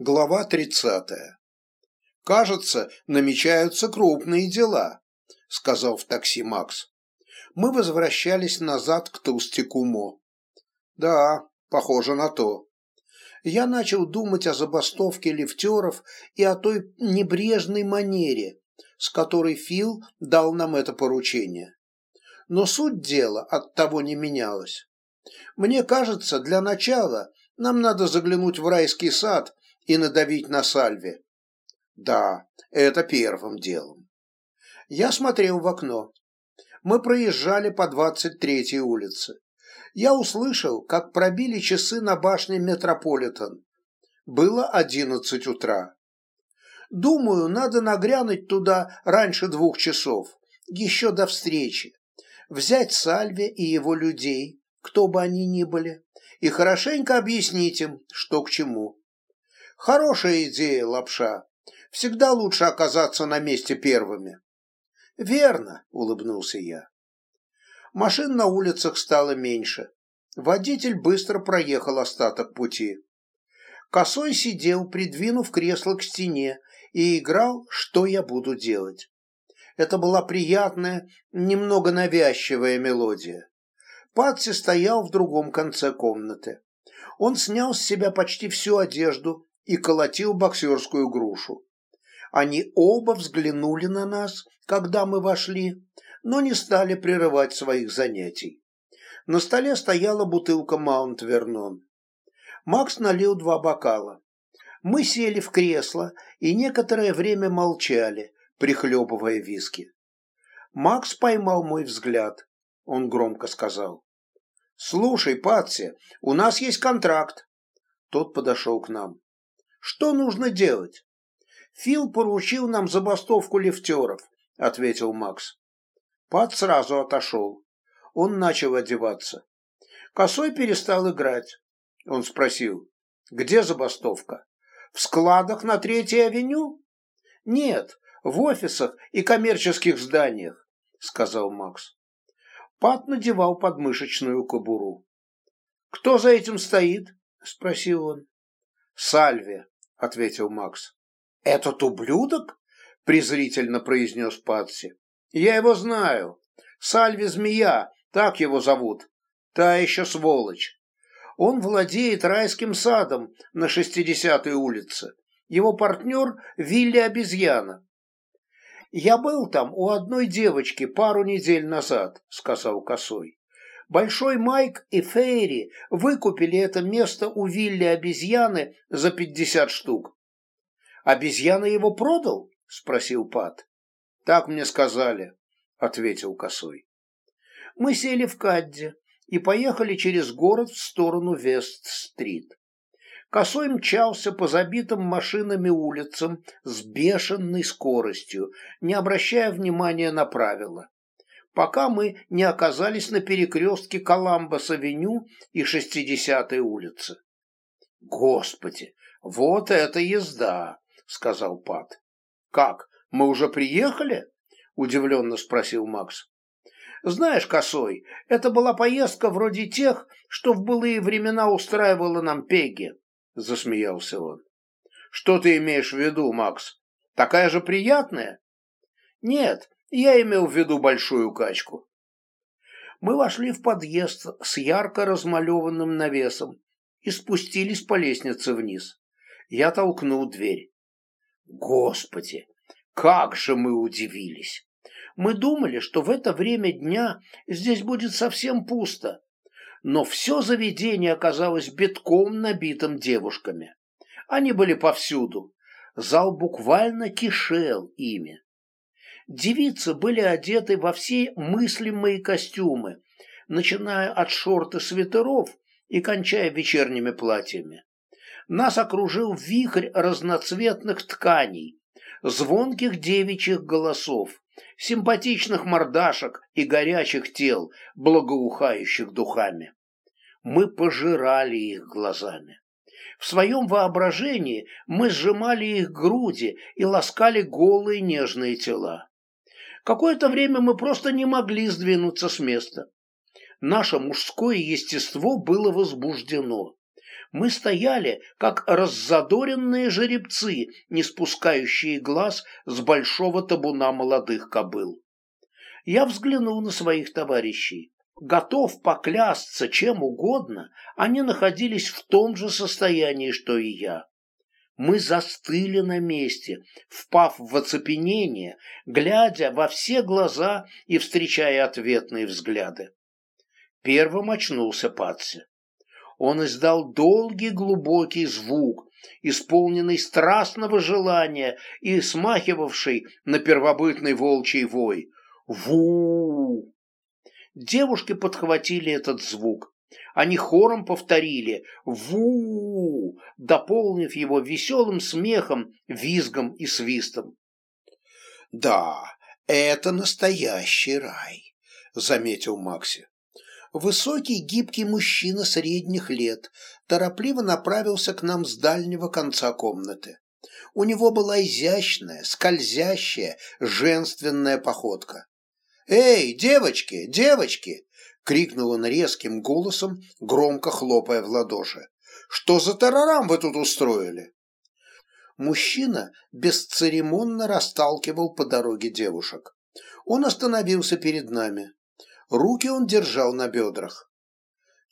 Глава 30. «Кажется, намечаются крупные дела», — сказал в такси Макс. Мы возвращались назад к толстяку Мо. «Да, похоже на то». Я начал думать о забастовке лифтеров и о той небрежной манере, с которой Фил дал нам это поручение. Но суть дела от того не менялась. Мне кажется, для начала нам надо заглянуть в райский сад и надавить на сальве. Да, это первым делом. Я смотрел в окно. Мы проезжали по 23-й улице. Я услышал, как пробили часы на башне Метрополитен. Было 11 утра. Думаю, надо нагрянуть туда раньше двух часов, еще до встречи. Взять Сальве и его людей, кто бы они ни были, и хорошенько объяснить им, что к чему. Хорошая идея, лапша. Всегда лучше оказаться на месте первыми. Верно, улыбнулся я. Машин на улицах стало меньше. Водитель быстро проехал остаток пути. Косой сидел, придвинув кресло к стене, и играл, что я буду делать. Это была приятная, немного навязчивая мелодия. Патси стоял в другом конце комнаты. Он снял с себя почти всю одежду и колотил боксерскую грушу. Они оба взглянули на нас, когда мы вошли, но не стали прерывать своих занятий. На столе стояла бутылка Маунт Вернон. Макс налил два бокала. Мы сели в кресло и некоторое время молчали, прихлебывая виски. Макс поймал мой взгляд. Он громко сказал. «Слушай, Патси, у нас есть контракт». Тот подошел к нам. Что нужно делать? Фил поручил нам забастовку лифтеров, ответил Макс. Пат сразу отошел. Он начал одеваться. Косой перестал играть. Он спросил, где забастовка? В складах на Третьей авеню? Нет, в офисах и коммерческих зданиях, сказал Макс. Пат надевал подмышечную кобуру. Кто за этим стоит? спросил он. Сальве, — ответил Макс. «Этот ублюдок?» — презрительно произнес Патси. «Я его знаю. Сальви Змея, так его зовут. Та еще сволочь. Он владеет райским садом на 60-й улице. Его партнер — Вилли Обезьяна. «Я был там у одной девочки пару недель назад», — сказал Косой. Большой Майк и Фейри выкупили это место у Вилли обезьяны за пятьдесят штук. «Обезьяна его продал?» – спросил Пат. «Так мне сказали», – ответил Косой. Мы сели в Кадде и поехали через город в сторону Вест-стрит. Косой мчался по забитым машинами улицам с бешеной скоростью, не обращая внимания на правила пока мы не оказались на перекрестке Коламбас-авеню и 60-й улицы. «Господи, вот это езда!» — сказал Пат. «Как, мы уже приехали?» — удивленно спросил Макс. «Знаешь, Косой, это была поездка вроде тех, что в былые времена устраивала нам Пегги», — засмеялся он. «Что ты имеешь в виду, Макс? Такая же приятная?» «Нет, я имел в виду большую качку. Мы вошли в подъезд с ярко размалеванным навесом и спустились по лестнице вниз. Я толкнул дверь. Господи, как же мы удивились! Мы думали, что в это время дня здесь будет совсем пусто, но все заведение оказалось битком набитым девушками. Они были повсюду. Зал буквально кишел ими. Девицы были одеты во все мыслимые костюмы, начиная от шорт и свитеров и кончая вечерними платьями. Нас окружил вихрь разноцветных тканей, звонких девичьих голосов, симпатичных мордашек и горячих тел, благоухающих духами. Мы пожирали их глазами. В своем воображении мы сжимали их груди и ласкали голые нежные тела. Какое-то время мы просто не могли сдвинуться с места. Наше мужское естество было возбуждено. Мы стояли, как раззадоренные жеребцы, не спускающие глаз с большого табуна молодых кобыл. Я взглянул на своих товарищей. Готов поклясться чем угодно, они находились в том же состоянии, что и я. Мы застыли на месте, впав в оцепенение, глядя во все глаза и встречая ответные взгляды. Первым очнулся Патси. Он издал долгий глубокий звук, исполненный страстного желания и смахивавший на первобытный волчий вой. Ву! Девушки подхватили этот звук. Они хором повторили «Ву!», дополнив его веселым смехом, визгом и свистом. «Да, это настоящий рай», — заметил Макси. Высокий гибкий мужчина средних лет торопливо направился к нам с дальнего конца комнаты. У него была изящная, скользящая, женственная походка. «Эй, девочки, девочки!» — крикнул он резким голосом, громко хлопая в ладоши. «Что за тарарам вы тут устроили?» Мужчина бесцеремонно расталкивал по дороге девушек. Он остановился перед нами. Руки он держал на бедрах.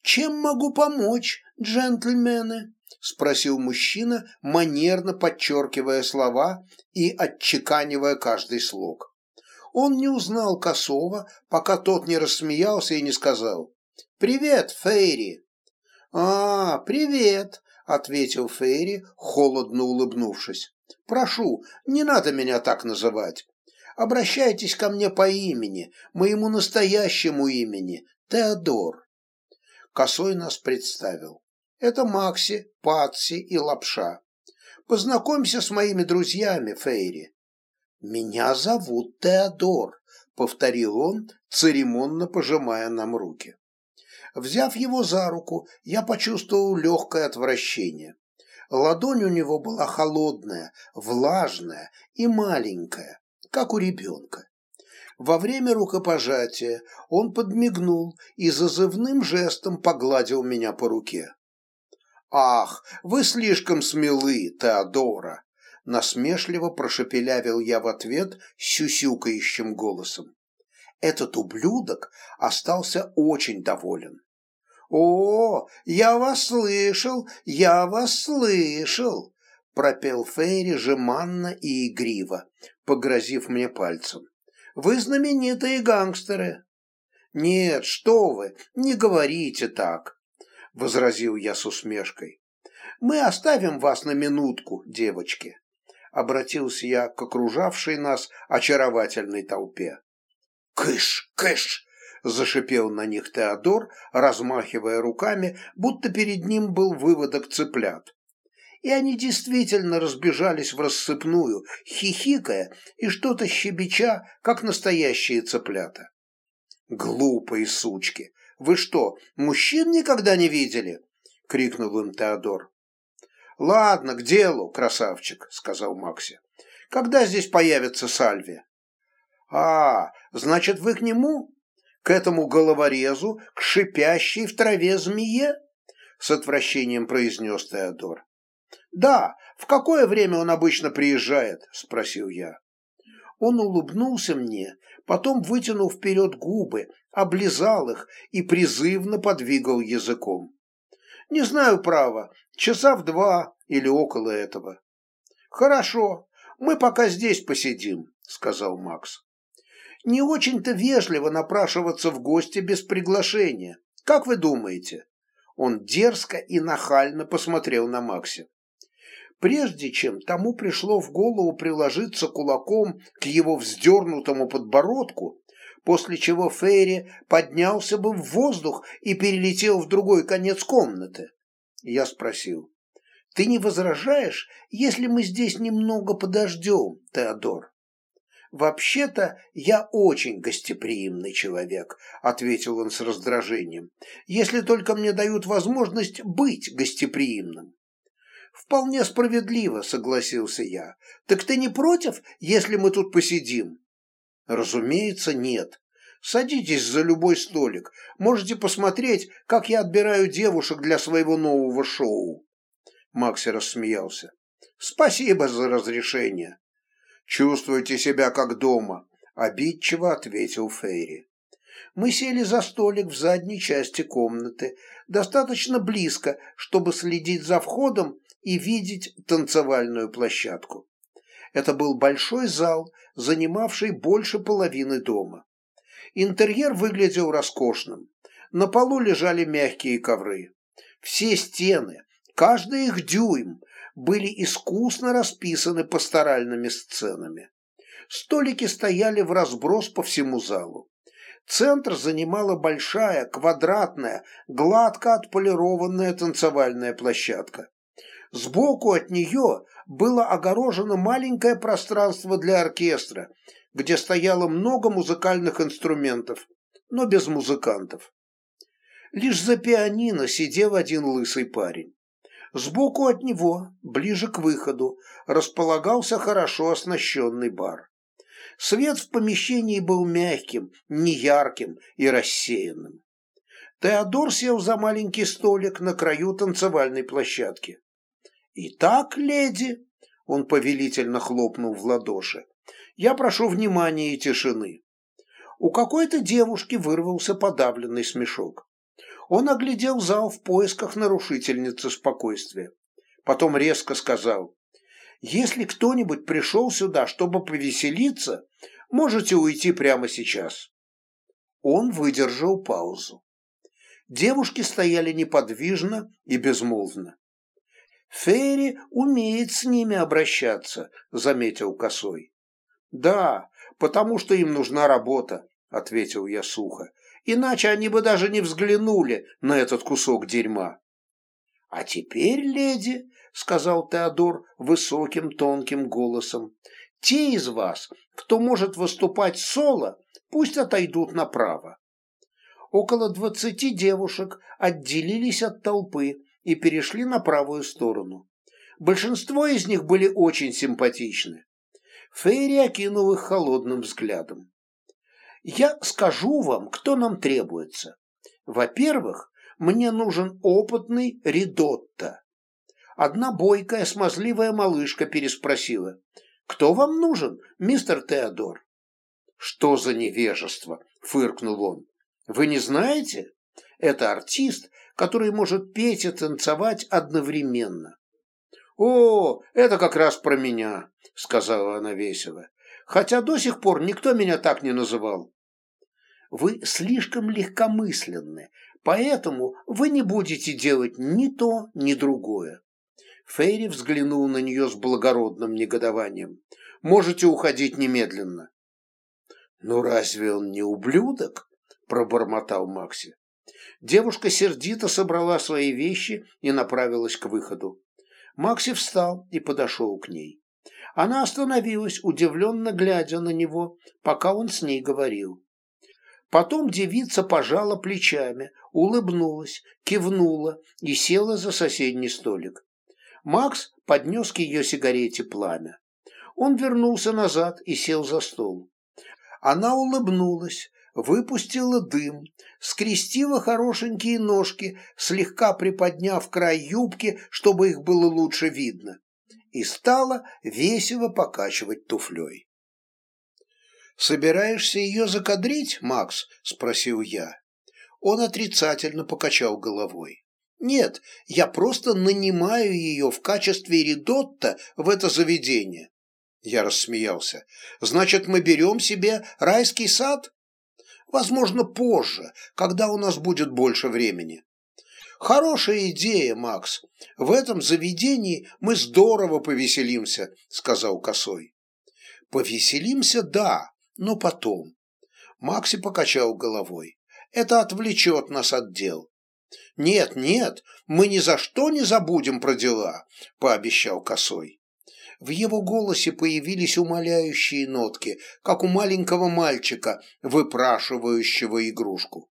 «Чем могу помочь, джентльмены?» — спросил мужчина, манерно подчеркивая слова и отчеканивая каждый слог. Он не узнал Косова, пока тот не рассмеялся и не сказал «Привет, Фейри!» «А, привет!» — ответил Фейри, холодно улыбнувшись. «Прошу, не надо меня так называть. Обращайтесь ко мне по имени, моему настоящему имени, Теодор». Косой нас представил. Это Макси, Патси и Лапша. Познакомься с моими друзьями, Фейри. «Меня зовут Теодор», — повторил он, церемонно пожимая нам руки. Взяв его за руку, я почувствовал легкое отвращение. Ладонь у него была холодная, влажная и маленькая, как у ребенка. Во время рукопожатия он подмигнул и зазывным жестом погладил меня по руке. «Ах, вы слишком смелы, Теодора!» насмешливо прошепелявил я в ответ сюсюкающим голосом. Этот ублюдок остался очень доволен. «О, я вас слышал, я вас слышал!» пропел Фейри жеманно и игриво, погрозив мне пальцем. «Вы знаменитые гангстеры!» «Нет, что вы, не говорите так!» — возразил я с усмешкой. «Мы оставим вас на минутку, девочки обратился я к окружавшей нас очаровательной толпе. «Кыш! Кыш!» – зашипел на них Теодор, размахивая руками, будто перед ним был выводок цыплят. И они действительно разбежались в рассыпную, хихикая и что-то щебеча, как настоящие цыплята. «Глупые сучки! Вы что, мужчин никогда не видели?» — крикнул им Теодор. «Ладно, к делу, красавчик», — сказал Макси. «Когда здесь появится Сальви?» «А, значит, вы к нему? К этому головорезу, к шипящей в траве змее?» С отвращением произнес Теодор. «Да, в какое время он обычно приезжает?» — спросил я. Он улыбнулся мне, потом вытянул вперед губы, облизал их и призывно подвигал языком. Не знаю, право, часа в два или около этого. Хорошо, мы пока здесь посидим, сказал Макс. Не очень-то вежливо напрашиваться в гости без приглашения. Как вы думаете? Он дерзко и нахально посмотрел на Макси. Прежде чем тому пришло в голову приложиться кулаком к его вздернутому подбородку, после чего Фейри поднялся бы в воздух и перелетел в другой конец комнаты. Я спросил, «Ты не возражаешь, если мы здесь немного подождем, Теодор?» «Вообще-то я очень гостеприимный человек», — ответил он с раздражением, «если только мне дают возможность быть гостеприимным». «Вполне справедливо», — согласился я. «Так ты не против, если мы тут посидим?» «Разумеется, нет», — Садитесь за любой столик. Можете посмотреть, как я отбираю девушек для своего нового шоу. Макси рассмеялся. Спасибо за разрешение. Чувствуйте себя как дома, обидчиво ответил Фейри. Мы сели за столик в задней части комнаты, достаточно близко, чтобы следить за входом и видеть танцевальную площадку. Это был большой зал, занимавший больше половины дома. Интерьер выглядел роскошным. На полу лежали мягкие ковры. Все стены, каждый их дюйм, были искусно расписаны пасторальными сценами. Столики стояли в разброс по всему залу. Центр занимала большая, квадратная, гладко отполированная танцевальная площадка. Сбоку от нее было огорожено маленькое пространство для оркестра, где стояло много музыкальных инструментов, но без музыкантов. Лишь за пианино сидел один лысый парень. Сбоку от него, ближе к выходу, располагался хорошо оснащенный бар. Свет в помещении был мягким, неярким и рассеянным. Теодор сел за маленький столик на краю танцевальной площадки. «Итак, леди», — он повелительно хлопнул в ладоши, — «я прошу внимания и тишины». У какой-то девушки вырвался подавленный смешок. Он оглядел зал в поисках нарушительницы спокойствия. Потом резко сказал, «Если кто-нибудь пришел сюда, чтобы повеселиться, можете уйти прямо сейчас». Он выдержал паузу. Девушки стояли неподвижно и безмолвно. Фейри умеет с ними обращаться, заметил Косой. Да, потому что им нужна работа, ответил я сухо. Иначе они бы даже не взглянули на этот кусок дерьма. А теперь, леди, сказал Теодор высоким тонким голосом, те из вас, кто может выступать соло, пусть отойдут направо. Около двадцати девушек отделились от толпы и перешли на правую сторону. Большинство из них были очень симпатичны. Фейри окинул их холодным взглядом. «Я скажу вам, кто нам требуется. Во-первых, мне нужен опытный Ридотто». Одна бойкая, смазливая малышка переспросила. «Кто вам нужен, мистер Теодор?» «Что за невежество?» — фыркнул он. «Вы не знаете? Это артист, который может петь и танцевать одновременно. «О, это как раз про меня», — сказала она весело, «хотя до сих пор никто меня так не называл». «Вы слишком легкомысленны, поэтому вы не будете делать ни то, ни другое». Фейри взглянул на нее с благородным негодованием. «Можете уходить немедленно». «Ну разве он не ублюдок?» – пробормотал Макси. Девушка сердито собрала свои вещи и направилась к выходу. Макси встал и подошел к ней. Она остановилась, удивленно глядя на него, пока он с ней говорил. Потом девица пожала плечами, улыбнулась, кивнула и села за соседний столик. Макс поднес к ее сигарете пламя. Он вернулся назад и сел за стол. Она улыбнулась, выпустила дым, скрестила хорошенькие ножки, слегка приподняв край юбки, чтобы их было лучше видно, и стала весело покачивать туфлей. «Собираешься ее закадрить, Макс?» – спросил я. Он отрицательно покачал головой. «Нет, я просто нанимаю ее в качестве редотта в это заведение». Я рассмеялся. «Значит, мы берем себе райский сад?» Возможно, позже, когда у нас будет больше времени. Хорошая идея, Макс. В этом заведении мы здорово повеселимся, сказал Косой. Повеселимся, да, но потом. Макси покачал головой. Это отвлечет нас от дел. Нет, нет, мы ни за что не забудем про дела, пообещал Косой. В его голосе появились умоляющие нотки, как у маленького мальчика, выпрашивающего игрушку.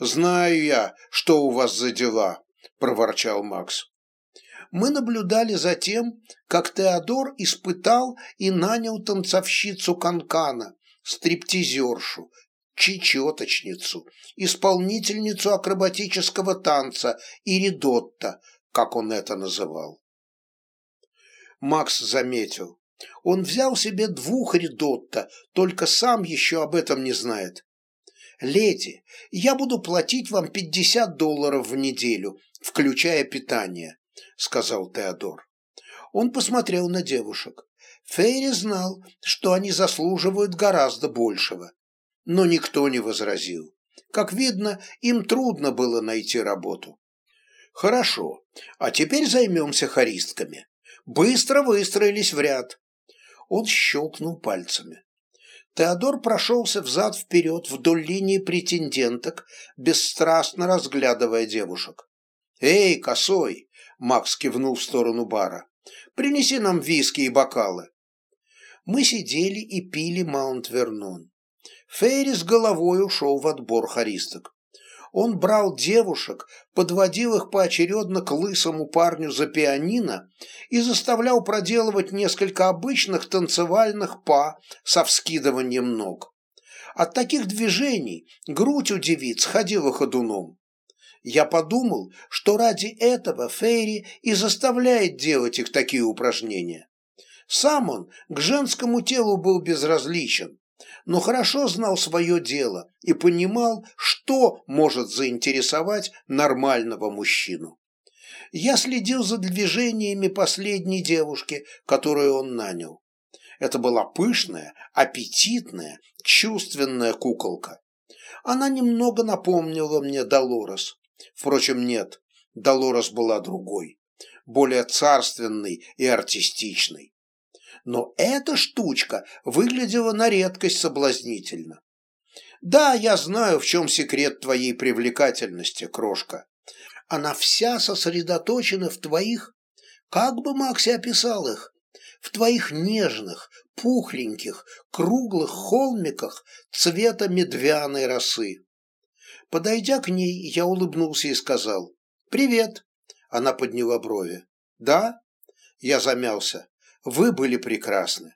«Знаю я, что у вас за дела», – проворчал Макс. Мы наблюдали за тем, как Теодор испытал и нанял танцовщицу Канкана, стриптизершу, чечеточницу, исполнительницу акробатического танца и ридотта, как он это называл. Макс заметил. Он взял себе двух ридотта, только сам еще об этом не знает. «Леди, я буду платить вам пятьдесят долларов в неделю, включая питание», — сказал Теодор. Он посмотрел на девушек. Фейри знал, что они заслуживают гораздо большего. Но никто не возразил. Как видно, им трудно было найти работу. Хорошо, а теперь займемся хористками. Быстро выстроились в ряд. Он щелкнул пальцами. Теодор прошелся взад-вперед вдоль линии претенденток, бесстрастно разглядывая девушек. «Эй, косой!» — Макс кивнул в сторону бара. «Принеси нам виски и бокалы». Мы сидели и пили Маунт-Вернон. Фейри с головой ушел в отбор хористок. Он брал девушек, подводил их поочередно к лысому парню за пианино и заставлял проделывать несколько обычных танцевальных па со вскидыванием ног. От таких движений грудь у девиц ходила ходуном. Я подумал, что ради этого Фейри и заставляет делать их такие упражнения. Сам он к женскому телу был безразличен, но хорошо знал свое дело и понимал, что может заинтересовать нормального мужчину. Я следил за движениями последней девушки, которую он нанял. Это была пышная, аппетитная, чувственная куколка. Она немного напомнила мне Долорес. Впрочем, нет, Долорес была другой, более царственной и артистичной но эта штучка выглядела на редкость соблазнительно. Да, я знаю, в чем секрет твоей привлекательности, крошка. Она вся сосредоточена в твоих, как бы Макси описал их, в твоих нежных, пухленьких, круглых холмиках цвета медвяной росы. Подойдя к ней, я улыбнулся и сказал «Привет». Она подняла брови. «Да?» Я замялся. Вы были прекрасны.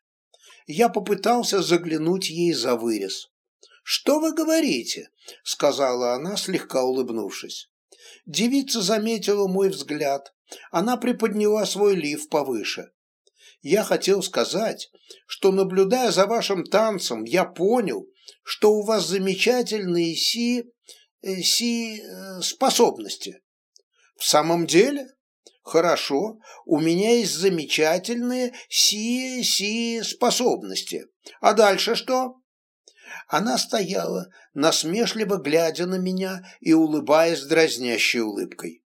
Я попытался заглянуть ей за вырез. «Что вы говорите?» — сказала она, слегка улыбнувшись. Девица заметила мой взгляд. Она приподняла свой лиф повыше. Я хотел сказать, что, наблюдая за вашим танцем, я понял, что у вас замечательные си... Э, си... Э, способности. В самом деле? Хорошо, у меня есть замечательные си-си способности. А дальше что? Она стояла, насмешливо глядя на меня и улыбаясь дразнящей улыбкой.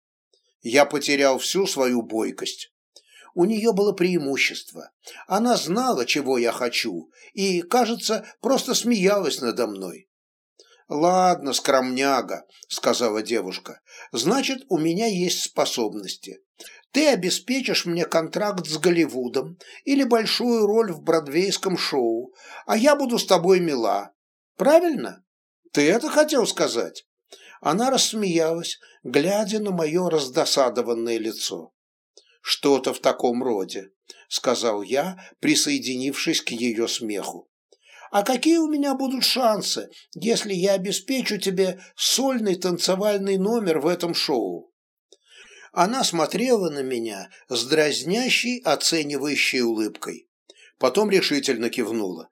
Я потерял всю свою бойкость. У нее было преимущество. Она знала, чего я хочу, и, кажется, просто смеялась надо мной. «Ладно, скромняга», — сказала девушка, — «значит, у меня есть способности. Ты обеспечишь мне контракт с Голливудом или большую роль в бродвейском шоу, а я буду с тобой мила. Правильно? Ты это хотел сказать?» Она рассмеялась, глядя на мое раздосадованное лицо. «Что-то в таком роде», — сказал я, присоединившись к ее смеху. А какие у меня будут шансы, если я обеспечу тебе сольный танцевальный номер в этом шоу? Она смотрела на меня с дразнящей, оценивающей улыбкой. Потом решительно кивнула.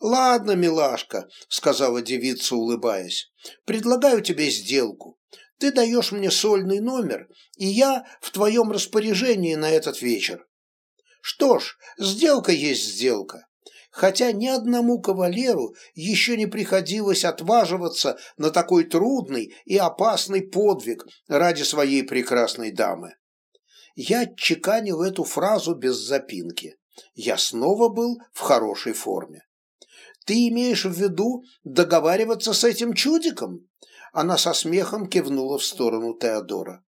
«Ладно, милашка», — сказала девица, улыбаясь, — «предлагаю тебе сделку. Ты даешь мне сольный номер, и я в твоем распоряжении на этот вечер». «Что ж, сделка есть сделка хотя ни одному кавалеру еще не приходилось отваживаться на такой трудный и опасный подвиг ради своей прекрасной дамы. Я чеканил эту фразу без запинки. Я снова был в хорошей форме. «Ты имеешь в виду договариваться с этим чудиком?» Она со смехом кивнула в сторону Теодора.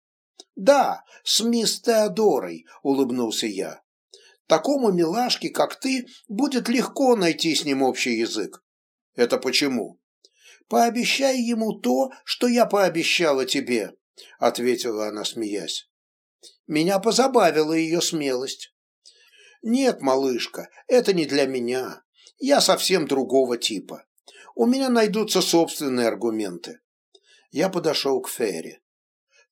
«Да, с мисс Теодорой», — улыбнулся я. Такому милашке, как ты, будет легко найти с ним общий язык. Это почему? Пообещай ему то, что я пообещала тебе, ответила она, смеясь. Меня позабавила ее смелость. Нет, малышка, это не для меня. Я совсем другого типа. У меня найдутся собственные аргументы. Я подошел к Ферри.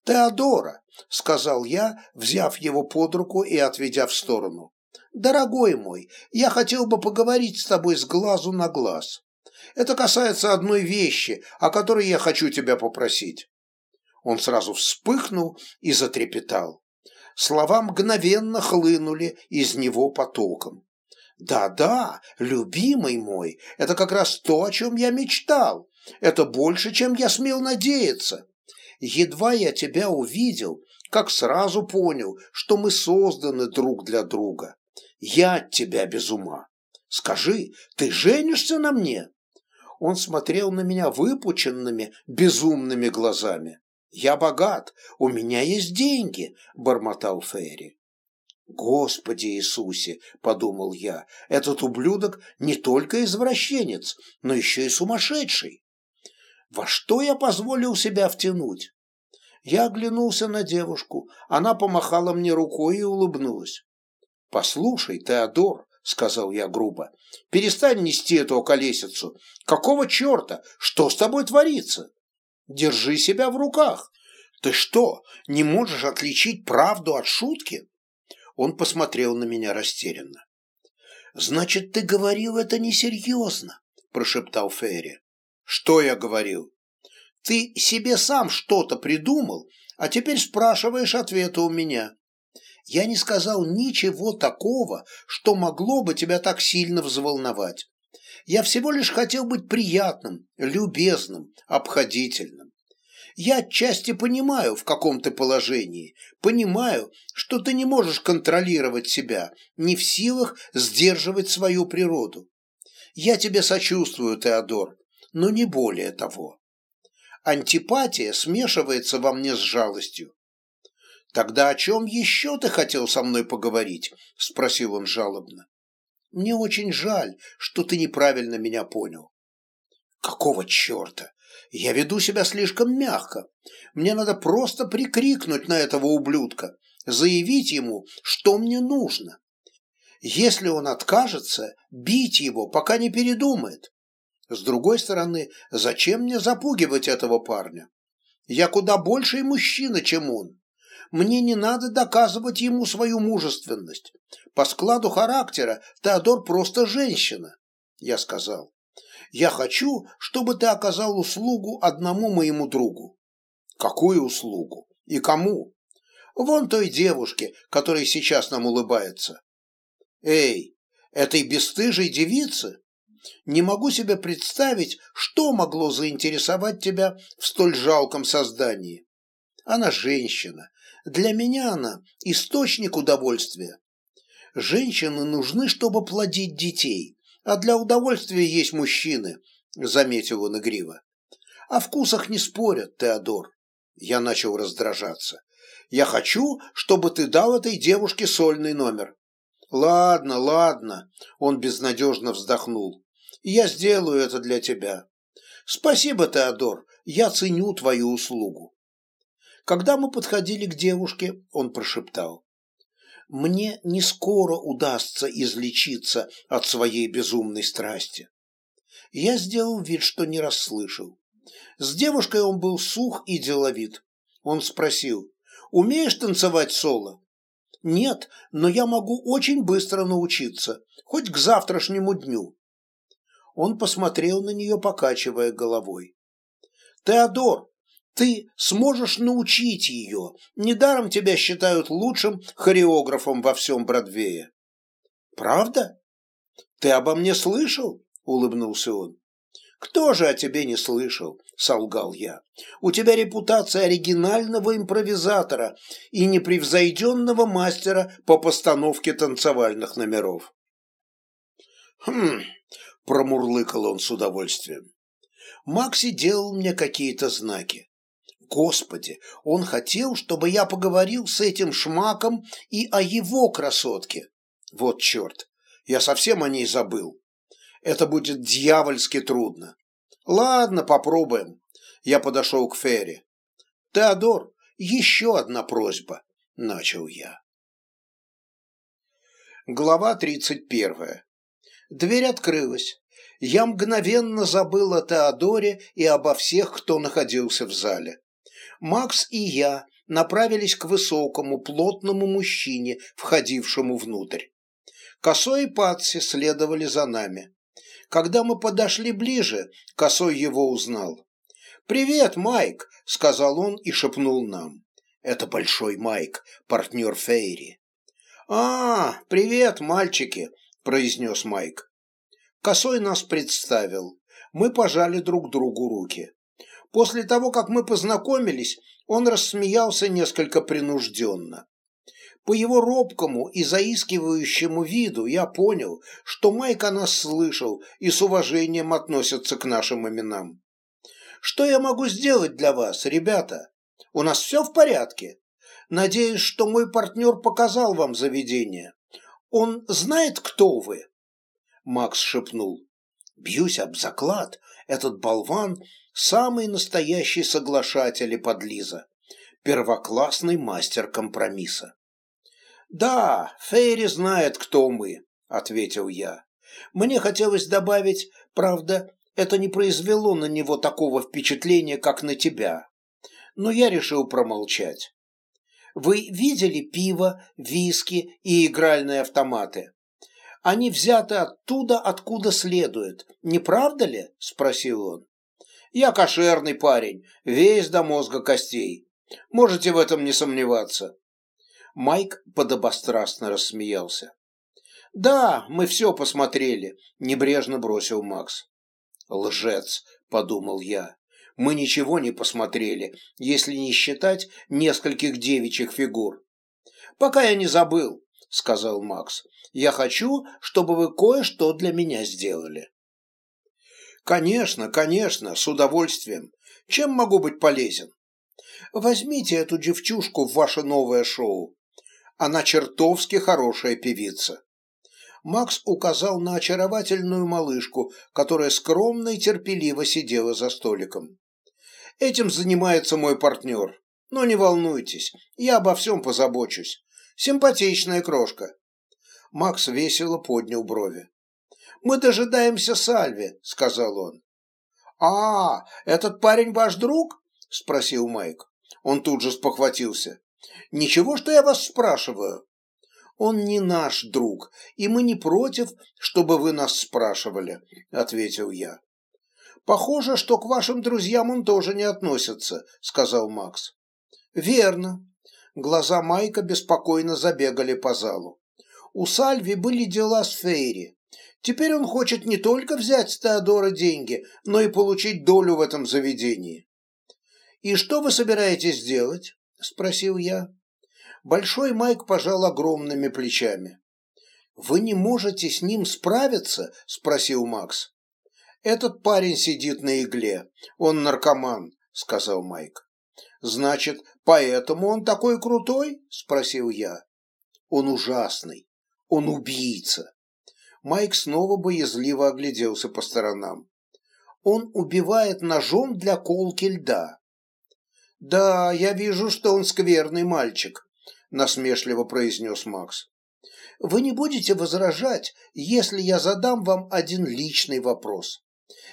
«Теодора», — сказал я, взяв его под руку и отведя в сторону. «Дорогой мой, я хотел бы поговорить с тобой с глазу на глаз. Это касается одной вещи, о которой я хочу тебя попросить». Он сразу вспыхнул и затрепетал. Слова мгновенно хлынули из него потоком. «Да-да, любимый мой, это как раз то, о чем я мечтал. Это больше, чем я смел надеяться. Едва я тебя увидел, как сразу понял, что мы созданы друг для друга. Я от тебя без ума. Скажи, ты женишься на мне?» Он смотрел на меня выпученными, безумными глазами. «Я богат, у меня есть деньги», — бормотал Ферри. «Господи Иисусе!» – подумал я. «Этот ублюдок не только извращенец, но еще и сумасшедший. Во что я позволил себя втянуть?» Я оглянулся на девушку. Она помахала мне рукой и улыбнулась. «Послушай, Теодор», — сказал я грубо, — «перестань нести эту околесицу. Какого черта? Что с тобой творится? Держи себя в руках. Ты что, не можешь отличить правду от шутки?» Он посмотрел на меня растерянно. «Значит, ты говорил это несерьезно», – прошептал Ферри. «Что я говорил?» «Ты себе сам что-то придумал, а теперь спрашиваешь ответа у меня. Я не сказал ничего такого, что могло бы тебя так сильно взволновать. Я всего лишь хотел быть приятным, любезным, обходительным. Я отчасти понимаю, в каком ты положении, понимаю, что ты не можешь контролировать себя, не в силах сдерживать свою природу. Я тебе сочувствую, Теодор, но не более того. Антипатия смешивается во мне с жалостью. «Тогда о чем еще ты хотел со мной поговорить?» – спросил он жалобно. «Мне очень жаль, что ты неправильно меня понял». «Какого черта? Я веду себя слишком мягко. Мне надо просто прикрикнуть на этого ублюдка, заявить ему, что мне нужно. Если он откажется, бить его, пока не передумает. С другой стороны, зачем мне запугивать этого парня? Я куда больший мужчина, чем он. Мне не надо доказывать ему свою мужественность. По складу характера Теодор просто женщина, я сказал. Я хочу, чтобы ты оказал услугу одному моему другу. Какую услугу? И кому? Вон той девушке, которая сейчас нам улыбается. Эй, этой бесстыжей девице? Не могу себе представить, что могло заинтересовать тебя в столь жалком создании. Она женщина. Для меня она источник удовольствия. Женщины нужны, чтобы плодить детей а для удовольствия есть мужчины, заметил он игриво. О вкусах не спорят, Теодор. Я начал раздражаться. Я хочу, чтобы ты дал этой девушке сольный номер. Ладно, ладно, он безнадежно вздохнул. Я сделаю это для тебя. Спасибо, Теодор, я ценю твою услугу. Когда мы подходили к девушке, он прошептал мне не скоро удастся излечиться от своей безумной страсти. Я сделал вид, что не расслышал. С девушкой он был сух и деловит. Он спросил, «Умеешь танцевать соло?» «Нет, но я могу очень быстро научиться, хоть к завтрашнему дню». Он посмотрел на нее, покачивая головой. «Теодор, ты сможешь научить ее. Недаром тебя считают лучшим хореографом во всем Бродвее. Правда? Ты обо мне слышал? Улыбнулся он. Кто же о тебе не слышал? Солгал я. У тебя репутация оригинального импровизатора и непревзойденного мастера по постановке танцевальных номеров. Хм, промурлыкал он с удовольствием. Макси делал мне какие-то знаки. Господи, он хотел, чтобы я поговорил с этим шмаком и о его красотке. Вот черт, я совсем о ней забыл. Это будет дьявольски трудно. Ладно, попробуем. Я подошел к Ферри. Теодор, еще одна просьба, начал я. Глава тридцать первая. Дверь открылась. Я мгновенно забыл о Теодоре и обо всех, кто находился в зале. Макс и я направились к высокому, плотному мужчине, входившему внутрь. Косой и Патси следовали за нами. Когда мы подошли ближе, Косой его узнал. «Привет, Майк!» — сказал он и шепнул нам. «Это Большой Майк, партнер Фейри». «А, привет, мальчики!» — произнес Майк. Косой нас представил. Мы пожали друг другу руки. После того, как мы познакомились, он рассмеялся несколько принужденно. По его робкому и заискивающему виду я понял, что Майк о нас слышал и с уважением относится к нашим именам. «Что я могу сделать для вас, ребята? У нас все в порядке? Надеюсь, что мой партнер показал вам заведение. Он знает, кто вы?» Макс шепнул. «Бьюсь об заклад, этот болван – самый настоящий соглашатель и подлиза, первоклассный мастер компромисса». «Да, Фейри знает, кто мы», — ответил я. «Мне хотелось добавить, правда, это не произвело на него такого впечатления, как на тебя. Но я решил промолчать. Вы видели пиво, виски и игральные автоматы? Они взяты оттуда, откуда следует, не правда ли?» – спросил он. «Я кошерный парень, весь до мозга костей. Можете в этом не сомневаться. Майк подобострастно рассмеялся. «Да, мы все посмотрели», – небрежно бросил Макс. «Лжец», – подумал я. «Мы ничего не посмотрели, если не считать нескольких девичьих фигур». «Пока я не забыл», – сказал Макс. «Я хочу, чтобы вы кое-что для меня сделали». «Конечно, конечно, с удовольствием. Чем могу быть полезен?» «Возьмите эту девчушку в ваше новое шоу. Она чертовски хорошая певица. Макс указал на очаровательную малышку, которая скромно и терпеливо сидела за столиком. Этим занимается мой партнер. Но не волнуйтесь, я обо всем позабочусь. Симпатичная крошка. Макс весело поднял брови. «Мы дожидаемся Сальви», — сказал он. «А, этот парень ваш друг?» — спросил Майк. Он тут же спохватился. Ничего, что я вас спрашиваю. Он не наш друг, и мы не против, чтобы вы нас спрашивали, ответил я. Похоже, что к вашим друзьям он тоже не относится, сказал Макс. Верно. Глаза Майка беспокойно забегали по залу. У Сальви были дела с Фейри. Теперь он хочет не только взять с Теодора деньги, но и получить долю в этом заведении. И что вы собираетесь делать? – спросил я. Большой Майк пожал огромными плечами. «Вы не можете с ним справиться?» – спросил Макс. «Этот парень сидит на игле. Он наркоман», – сказал Майк. «Значит, поэтому он такой крутой?» – спросил я. «Он ужасный. Он убийца». Майк снова боязливо огляделся по сторонам. «Он убивает ножом для колки льда. «Да, я вижу, что он скверный мальчик», – насмешливо произнес Макс. «Вы не будете возражать, если я задам вам один личный вопрос.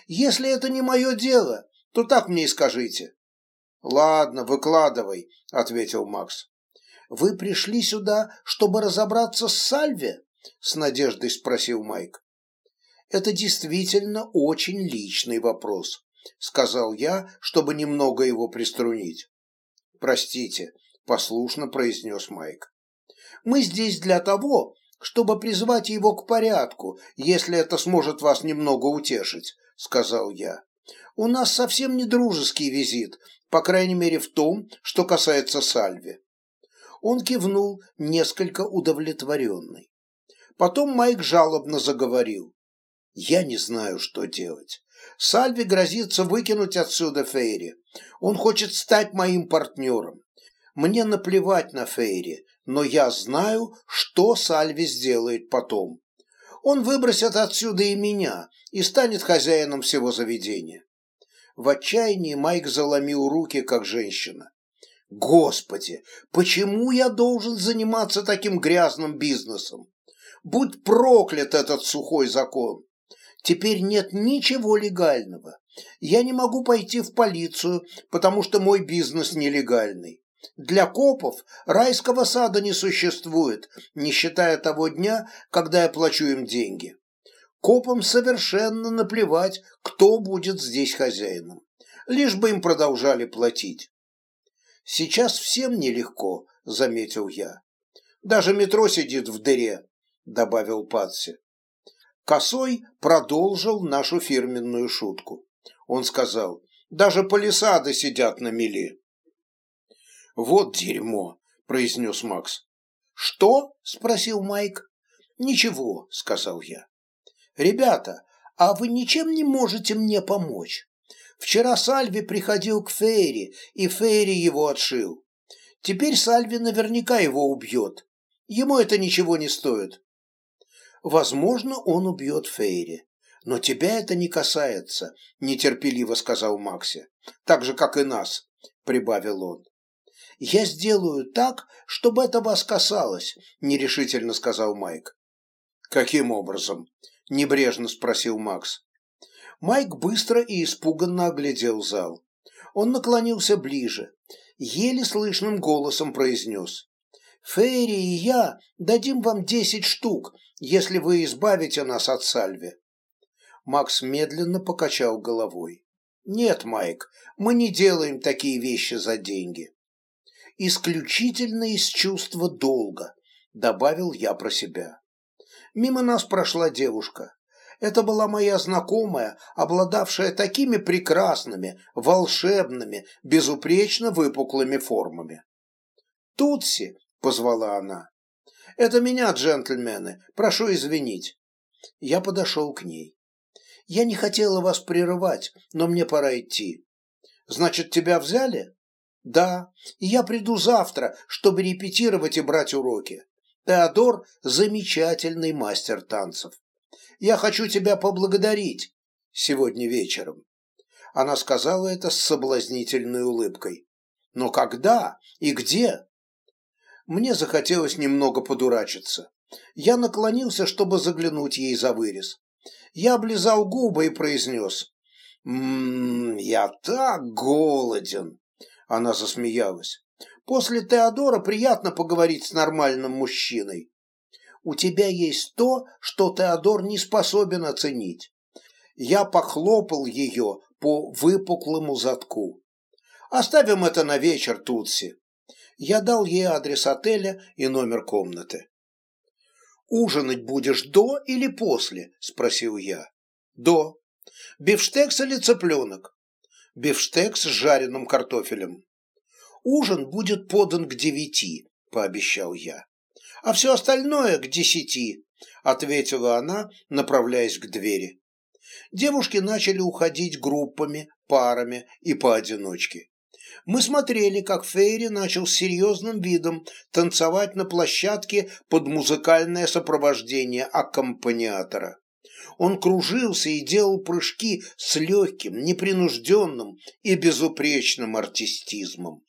Если это не мое дело, то так мне и скажите». «Ладно, выкладывай», – ответил Макс. «Вы пришли сюда, чтобы разобраться с Сальве?» – с надеждой спросил Майк. «Это действительно очень личный вопрос. — сказал я, чтобы немного его приструнить. «Простите», — послушно произнес Майк. «Мы здесь для того, чтобы призвать его к порядку, если это сможет вас немного утешить», — сказал я. «У нас совсем не дружеский визит, по крайней мере в том, что касается Сальви». Он кивнул, несколько удовлетворенный. Потом Майк жалобно заговорил. «Я не знаю, что делать. Сальви грозится выкинуть отсюда Фейри. Он хочет стать моим партнером. Мне наплевать на Фейри, но я знаю, что Сальви сделает потом. Он выбросит отсюда и меня, и станет хозяином всего заведения. В отчаянии Майк заломил руки, как женщина. Господи, почему я должен заниматься таким грязным бизнесом? Будь проклят этот сухой закон! Теперь нет ничего легального. Я не могу пойти в полицию, потому что мой бизнес нелегальный. Для копов райского сада не существует, не считая того дня, когда я плачу им деньги. Копам совершенно наплевать, кто будет здесь хозяином, лишь бы им продолжали платить. Сейчас всем нелегко, заметил я. Даже метро сидит в дыре, добавил Патси. Косой продолжил нашу фирменную шутку. Он сказал, даже палисады сидят на мели. «Вот дерьмо», — произнес Макс. «Что?» — спросил Майк. «Ничего», — сказал я. «Ребята, а вы ничем не можете мне помочь? Вчера Сальви приходил к Фейри, и Фейри его отшил. Теперь Сальви наверняка его убьет. Ему это ничего не стоит». «Возможно, он убьет Фейри. Но тебя это не касается», — нетерпеливо сказал Макси. «Так же, как и нас», — прибавил он. «Я сделаю так, чтобы это вас касалось», – нерешительно сказал Майк. «Каким образом?» – небрежно спросил Макс. Майк быстро и испуганно оглядел зал. Он наклонился ближе, еле слышным голосом произнес. «Фейри и я дадим вам десять штук, если вы избавите нас от Сальви». Макс медленно покачал головой. «Нет, Майк, мы не делаем такие вещи за деньги исключительно из чувства долга, добавил я про себя. Мимо нас прошла девушка. Это была моя знакомая, обладавшая такими прекрасными, волшебными, безупречно выпуклыми формами. «Тутси!» — позвала она. «Это меня, джентльмены, прошу извинить». Я подошел к ней. «Я не хотела вас прерывать, но мне пора идти». «Значит, тебя взяли?» Да, и я приду завтра, чтобы репетировать и брать уроки. Теодор – замечательный мастер танцев. Я хочу тебя поблагодарить сегодня вечером. Она сказала это с соблазнительной улыбкой. Но когда и где? Мне захотелось немного подурачиться. Я наклонился, чтобы заглянуть ей за вырез. Я облизал губы и произнес. «Ммм, я так голоден!» Она засмеялась. После Теодора приятно поговорить с нормальным мужчиной. У тебя есть то, что Теодор не способен оценить. Я похлопал ее по выпуклому задку. Оставим это на вечер, Тутси. Я дал ей адрес отеля и номер комнаты. «Ужинать будешь до или после?» – спросил я. «До. Бифштекс или цыпленок?» бифштекс с жареным картофелем. «Ужин будет подан к девяти», – пообещал я. «А все остальное к десяти», – ответила она, направляясь к двери. Девушки начали уходить группами, парами и поодиночке. Мы смотрели, как Фейри начал с серьезным видом танцевать на площадке под музыкальное сопровождение аккомпаниатора. Он кружился и делал прыжки с легким, непринужденным и безупречным артистизмом.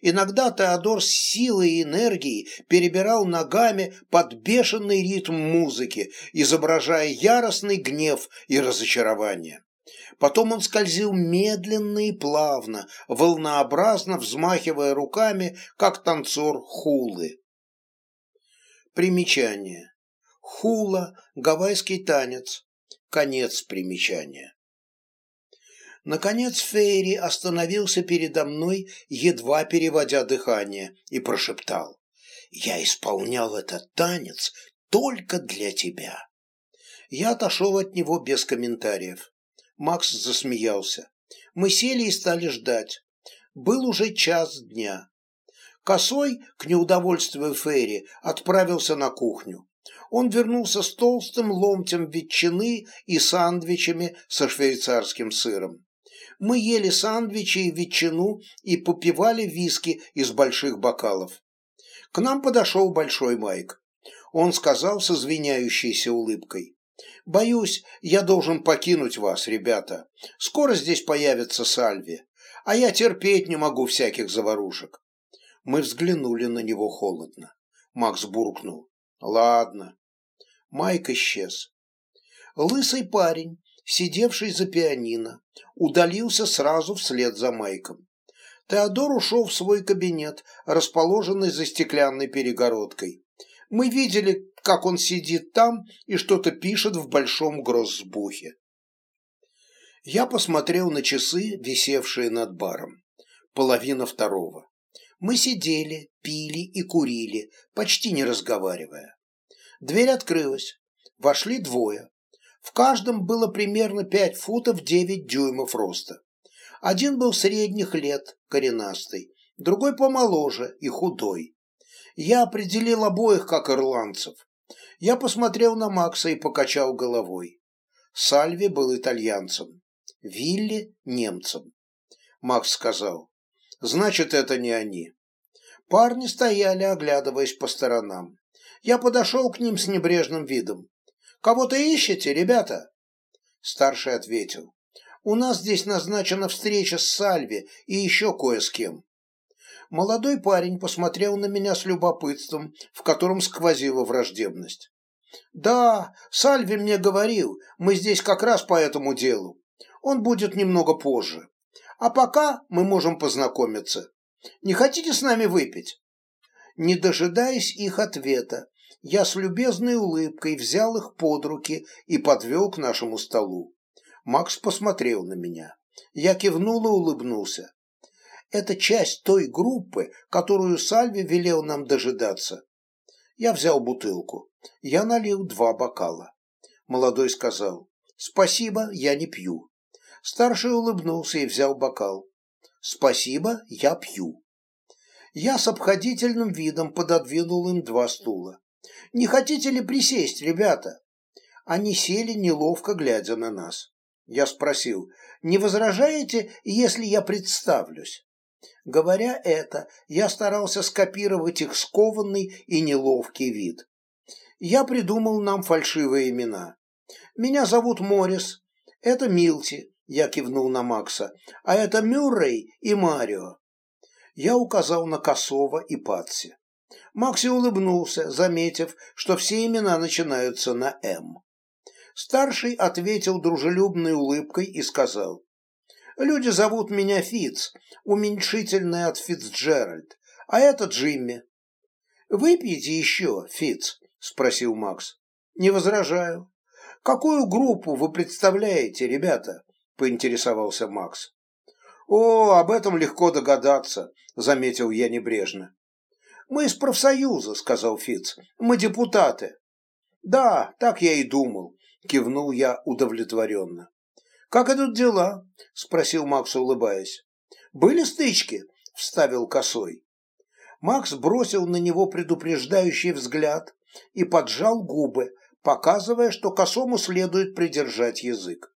Иногда Теодор с силой и энергией перебирал ногами под бешеный ритм музыки, изображая яростный гнев и разочарование. Потом он скользил медленно и плавно, волнообразно взмахивая руками, как танцор хулы. Примечание. Хула, гавайский танец. Конец примечания. Наконец Фейри остановился передо мной, едва переводя дыхание, и прошептал. «Я исполнял этот танец только для тебя». Я отошел от него без комментариев. Макс засмеялся. Мы сели и стали ждать. Был уже час дня. Косой, к неудовольствию Ферри, отправился на кухню он вернулся с толстым ломтем ветчины и сандвичами со швейцарским сыром. Мы ели сандвичи и ветчину и попивали виски из больших бокалов. К нам подошел Большой Майк. Он сказал с извиняющейся улыбкой. «Боюсь, я должен покинуть вас, ребята. Скоро здесь появится Сальви, а я терпеть не могу всяких заварушек». Мы взглянули на него холодно. Макс буркнул. «Ладно, Майк исчез. Лысый парень, сидевший за пианино, удалился сразу вслед за Майком. Теодор ушел в свой кабинет, расположенный за стеклянной перегородкой. Мы видели, как он сидит там и что-то пишет в большом гроссбухе. Я посмотрел на часы, висевшие над баром. Половина второго. Мы сидели, пили и курили, почти не разговаривая. Дверь открылась. Вошли двое. В каждом было примерно пять футов девять дюймов роста. Один был средних лет, коренастый, другой помоложе и худой. Я определил обоих как ирландцев. Я посмотрел на Макса и покачал головой. Сальви был итальянцем, Вилли – немцем. Макс сказал, значит, это не они. Парни стояли, оглядываясь по сторонам. Я подошел к ним с небрежным видом. «Кого-то ищете, ребята?» Старший ответил. «У нас здесь назначена встреча с Сальви и еще кое с кем». Молодой парень посмотрел на меня с любопытством, в котором сквозила враждебность. «Да, Сальви мне говорил, мы здесь как раз по этому делу. Он будет немного позже. А пока мы можем познакомиться. Не хотите с нами выпить?» Не дожидаясь их ответа, я с любезной улыбкой взял их под руки и подвел к нашему столу. Макс посмотрел на меня. Я кивнул и улыбнулся. Это часть той группы, которую Сальви велел нам дожидаться. Я взял бутылку. Я налил два бокала. Молодой сказал, «Спасибо, я не пью». Старший улыбнулся и взял бокал. «Спасибо, я пью». Я с обходительным видом пододвинул им два стула. «Не хотите ли присесть, ребята?» Они сели, неловко глядя на нас. Я спросил, «Не возражаете, если я представлюсь?» Говоря это, я старался скопировать их скованный и неловкий вид. Я придумал нам фальшивые имена. Меня зовут Морис, это Милти, я кивнул на Макса, а это Мюррей и Марио. Я указал на Косова и Патси. Макси улыбнулся, заметив, что все имена начинаются на «М». Старший ответил дружелюбной улыбкой и сказал, «Люди зовут меня Фиц, уменьшительное от Фицджеральд, а это Джимми». «Выпьете еще, Фиц?» – спросил Макс. «Не возражаю». «Какую группу вы представляете, ребята?» – поинтересовался Макс. «О, об этом легко догадаться», – заметил я небрежно. «Мы из профсоюза», — сказал Фиц. «Мы депутаты». «Да, так я и думал», — кивнул я удовлетворенно. «Как идут дела?» — спросил Макс, улыбаясь. «Были стычки?» — вставил косой. Макс бросил на него предупреждающий взгляд и поджал губы, показывая, что косому следует придержать язык.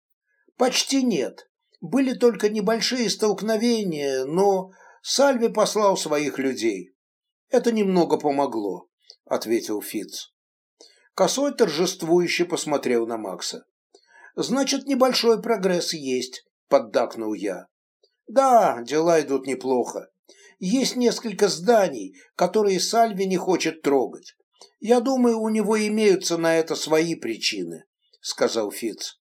«Почти нет. Были только небольшие столкновения, но Сальви послал своих людей. Это немного помогло, ответил Фиц. Косой торжествующе посмотрел на Макса. Значит, небольшой прогресс есть, поддакнул я. Да, дела идут неплохо. Есть несколько зданий, которые Сальви не хочет трогать. Я думаю, у него имеются на это свои причины, сказал Фиц.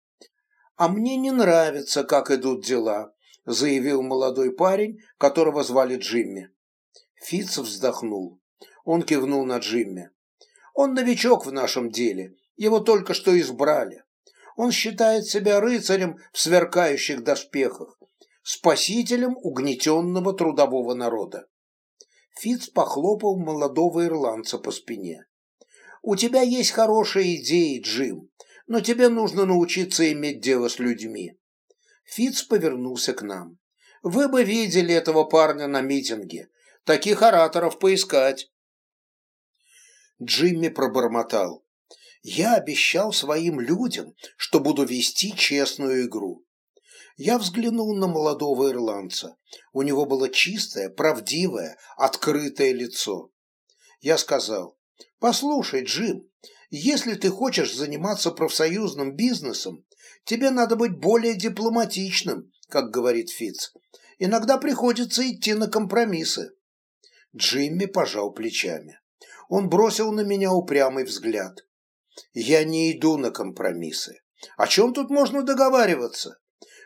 А мне не нравится, как идут дела, заявил молодой парень, которого звали Джимми. Фитц вздохнул. Он кивнул на Джимми. Он новичок в нашем деле. Его только что избрали. Он считает себя рыцарем в сверкающих доспехах, спасителем угнетенного трудового народа. Фитц похлопал молодого ирландца по спине. «У тебя есть хорошие идеи, Джим, но тебе нужно научиться иметь дело с людьми». Фитц повернулся к нам. «Вы бы видели этого парня на митинге. Таких ораторов поискать. Джимми пробормотал. Я обещал своим людям, что буду вести честную игру. Я взглянул на молодого ирландца. У него было чистое, правдивое, открытое лицо. Я сказал, «Послушай, Джим, если ты хочешь заниматься профсоюзным бизнесом, тебе надо быть более дипломатичным, как говорит Фиц. Иногда приходится идти на компромиссы. Джимми пожал плечами. Он бросил на меня упрямый взгляд. Я не иду на компромиссы. О чем тут можно договариваться?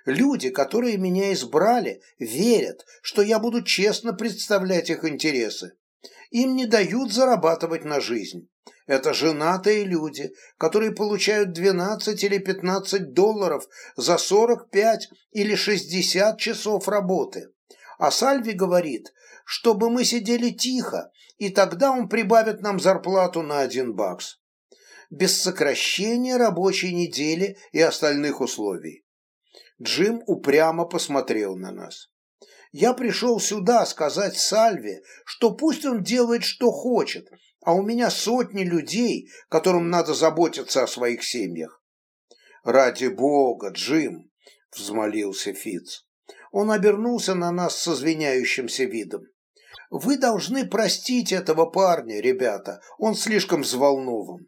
Люди, которые меня избрали, верят, что я буду честно представлять их интересы. Им не дают зарабатывать на жизнь. Это женатые люди, которые получают 12 или 15 долларов за 45 или 60 часов работы. А Сальви говорит, чтобы мы сидели тихо, и тогда он прибавит нам зарплату на один бакс. Без сокращения рабочей недели и остальных условий. Джим упрямо посмотрел на нас. Я пришел сюда сказать Сальве, что пусть он делает, что хочет, а у меня сотни людей, которым надо заботиться о своих семьях. «Ради бога, Джим!» — взмолился Фиц. Он обернулся на нас с извиняющимся видом. «Вы должны простить этого парня, ребята, он слишком взволнован».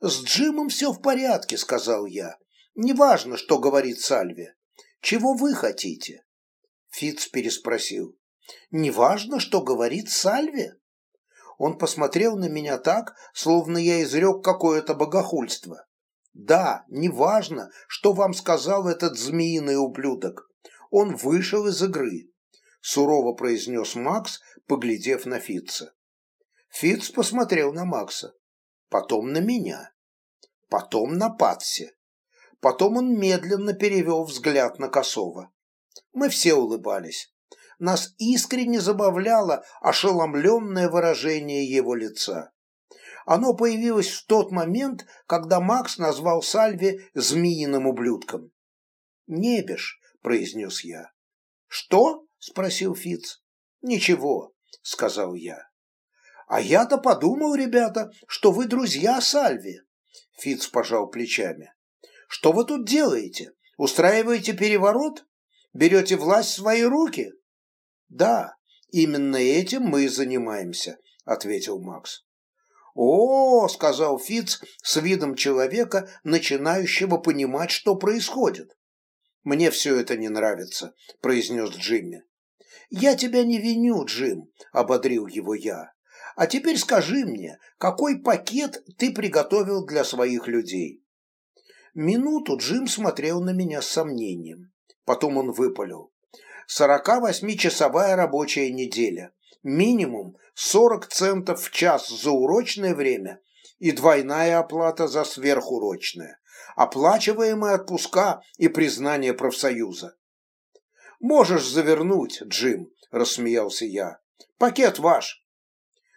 «С Джимом все в порядке», — сказал я. «Неважно, что говорит Сальве. Чего вы хотите?» Фиц переспросил. «Неважно, что говорит Сальве?» Он посмотрел на меня так, словно я изрек какое-то богохульство. «Да, неважно, что вам сказал этот змеиный ублюдок. Он вышел из игры», — сурово произнес Макс, поглядев на Фитца. Фитц посмотрел на Макса, потом на меня, потом на Патси. Потом он медленно перевел взгляд на Косова. Мы все улыбались. Нас искренне забавляло ошеломленное выражение его лица. Оно появилось в тот момент, когда Макс назвал Сальви змеиным ублюдком. «Небеш», — произнес я. «Что?» — спросил Фиц. «Ничего», — сказал я. «А я-то подумал, ребята, что вы друзья Сальви», — Фиц пожал плечами. Что вы тут делаете? Устраиваете переворот? Берете власть в свои руки? Да, именно этим мы и занимаемся, ответил Макс. О, сказал Фиц с видом человека, начинающего понимать, что происходит. Мне все это не нравится, произнес Джимми. Я тебя не виню, Джим, ободрил его я. А теперь скажи мне, какой пакет ты приготовил для своих людей? Минуту Джим смотрел на меня с сомнением. Потом он выпалил. «Сорока восьмичасовая рабочая неделя. Минимум сорок центов в час за урочное время и двойная оплата за сверхурочное. Оплачиваемые отпуска и признание профсоюза». «Можешь завернуть, Джим», – рассмеялся я. «Пакет ваш».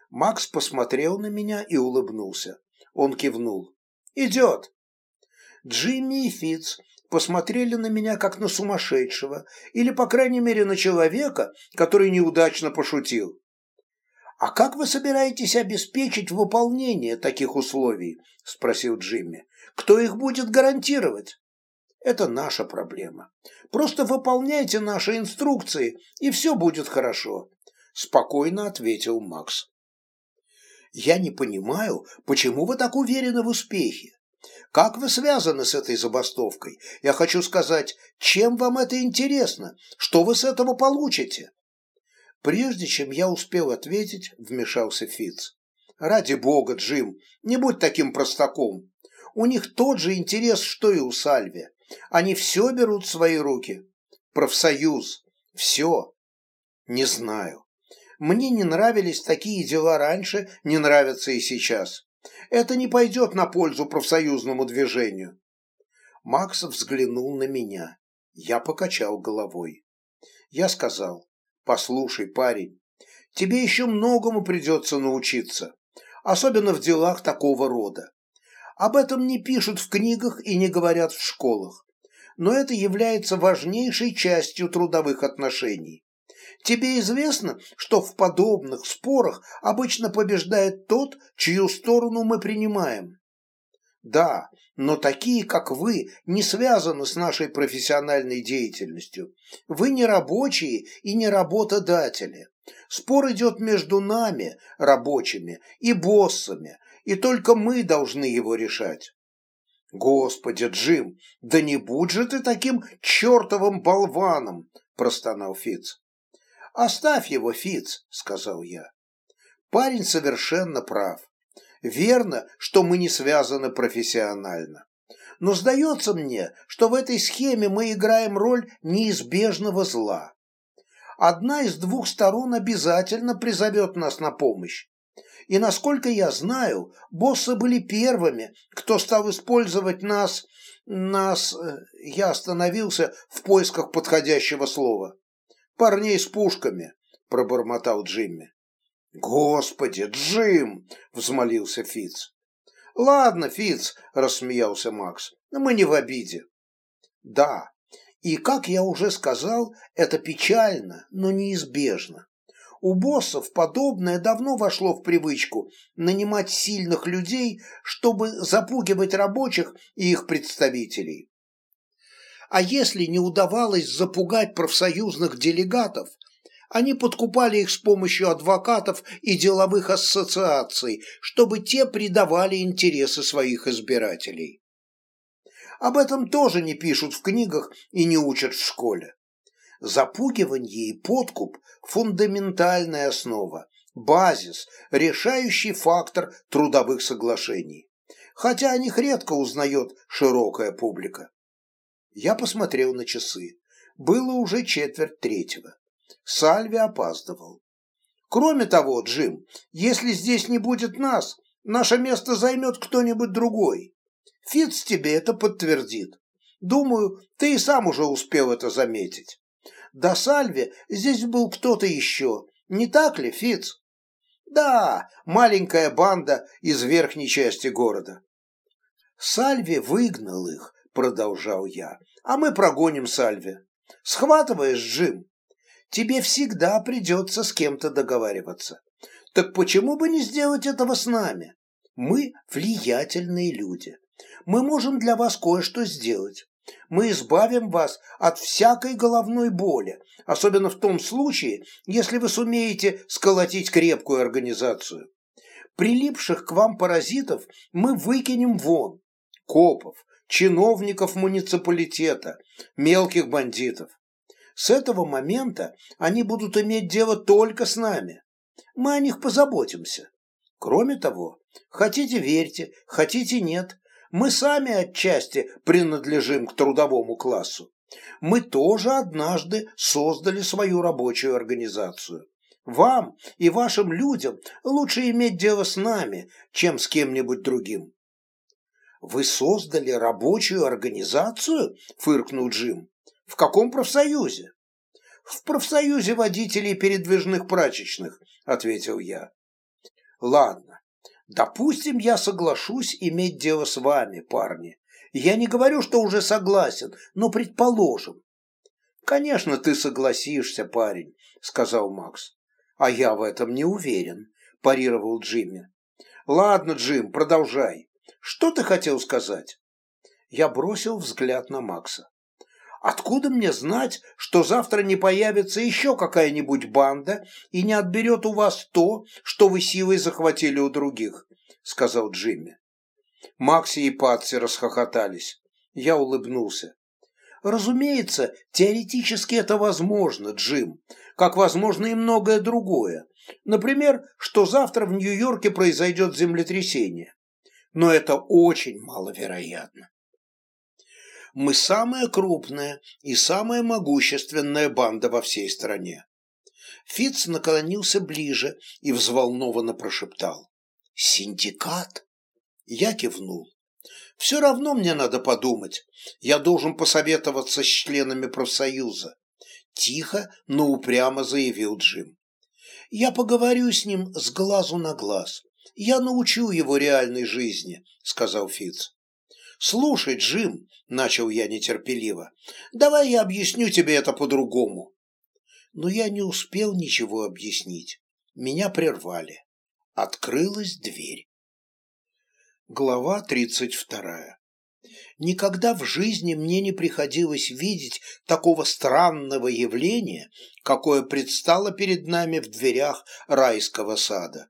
Макс посмотрел на меня и улыбнулся. Он кивнул. «Идет. Джимми и Фитц посмотрели на меня как на сумасшедшего, или, по крайней мере, на человека, который неудачно пошутил. «А как вы собираетесь обеспечить выполнение таких условий?» – спросил Джимми. «Кто их будет гарантировать?» «Это наша проблема. Просто выполняйте наши инструкции, и все будет хорошо», – спокойно ответил Макс. «Я не понимаю, почему вы так уверены в успехе. Как вы связаны с этой забастовкой? Я хочу сказать, чем вам это интересно? Что вы с этого получите?» Прежде чем я успел ответить, вмешался Фиц. «Ради бога, Джим, не будь таким простаком. У них тот же интерес, что и у Сальви. Они все берут в свои руки. Профсоюз. Все. Не знаю. Мне не нравились такие дела раньше, не нравятся и сейчас. Это не пойдет на пользу профсоюзному движению. Макс взглянул на меня. Я покачал головой. Я сказал, послушай, парень, тебе еще многому придется научиться, особенно в делах такого рода. Об этом не пишут в книгах и не говорят в школах, но это является важнейшей частью трудовых отношений. Тебе известно, что в подобных спорах обычно побеждает тот, чью сторону мы принимаем? Да, но такие, как вы, не связаны с нашей профессиональной деятельностью. Вы не рабочие и не работодатели. Спор идет между нами, рабочими, и боссами, и только мы должны его решать. Господи, Джим, да не будь же ты таким чертовым болваном, простонал Фиц. «Оставь его, Фиц», — сказал я. Парень совершенно прав. Верно, что мы не связаны профессионально. но сдается мне, что в этой схеме мы играем роль неизбежного зла. Одна из двух сторон обязательно призовет нас на помощь. И насколько я знаю, боссы были первыми, кто стал использовать нас... нас... Э, я остановился в поисках подходящего слова. Парней с пушками, пробормотал Джимми. Господи, Джим! взмолился Фиц. Ладно, Фиц, рассмеялся Макс. Мы не в обиде. Да, и, как я уже сказал, это печально, но неизбежно. У боссов подобное давно вошло в привычку нанимать сильных людей, чтобы запугивать рабочих и их представителей. А если не удавалось запугать профсоюзных делегатов, они подкупали их с помощью адвокатов и деловых ассоциаций, чтобы те предавали интересы своих избирателей. Об этом тоже не пишут в книгах и не учат в школе. Запугивание и подкуп – фундаментальная основа, базис, решающий фактор трудовых соглашений. Хотя о них редко узнает широкая публика. Я посмотрел на часы. Было уже четверть третьего. Сальви опаздывал. Кроме того, Джим, если здесь не будет нас, наше место займет кто-нибудь другой. Фитц тебе это подтвердит. Думаю, ты и сам уже успел это заметить. До Сальви здесь был кто-то еще, не так ли, Фиц? Да, маленькая банда из верхней части города. Сальви выгнал их, продолжал я, а мы прогоним Сальви. Схватываешь, Джим? Тебе всегда придется с кем-то договариваться. Так почему бы не сделать этого с нами? Мы влиятельные люди. Мы можем для вас кое-что сделать. Мы избавим вас от всякой головной боли, особенно в том случае, если вы сумеете сколотить крепкую организацию. Прилипших к вам паразитов мы выкинем вон. Копов, чиновников муниципалитета, мелких бандитов. С этого момента они будут иметь дело только с нами. Мы о них позаботимся. Кроме того, хотите верьте, хотите нет, мы сами отчасти принадлежим к трудовому классу. Мы тоже однажды создали свою рабочую организацию. Вам и вашим людям лучше иметь дело с нами, чем с кем-нибудь другим. «Вы создали рабочую организацию?» – фыркнул Джим. «В каком профсоюзе?» «В профсоюзе водителей передвижных прачечных», – ответил я. «Ладно, Допустим, я соглашусь иметь дело с вами, парни. Я не говорю, что уже согласен, но предположим. Конечно, ты согласишься, парень, сказал Макс. А я в этом не уверен, парировал Джимми. Ладно, Джим, продолжай. Что ты хотел сказать? Я бросил взгляд на Макса. Откуда мне знать, что завтра не появится еще какая-нибудь банда и не отберет у вас то, что вы силой захватили у других?» — сказал Джимми. Макси и Патси расхохотались. Я улыбнулся. «Разумеется, теоретически это возможно, Джим, как возможно и многое другое. Например, что завтра в Нью-Йорке произойдет землетрясение. Но это очень маловероятно мы самая крупная и самая могущественная банда во всей стране. Фиц наклонился ближе и взволнованно прошептал. «Синдикат?» Я кивнул. «Все равно мне надо подумать. Я должен посоветоваться с членами профсоюза». Тихо, но упрямо заявил Джим. «Я поговорю с ним с глазу на глаз. Я научу его реальной жизни», — сказал Фиц. «Слушай, Джим», — начал я нетерпеливо, — «давай я объясню тебе это по-другому». Но я не успел ничего объяснить. Меня прервали. Открылась дверь. Глава тридцать вторая. Никогда в жизни мне не приходилось видеть такого странного явления, какое предстало перед нами в дверях райского сада.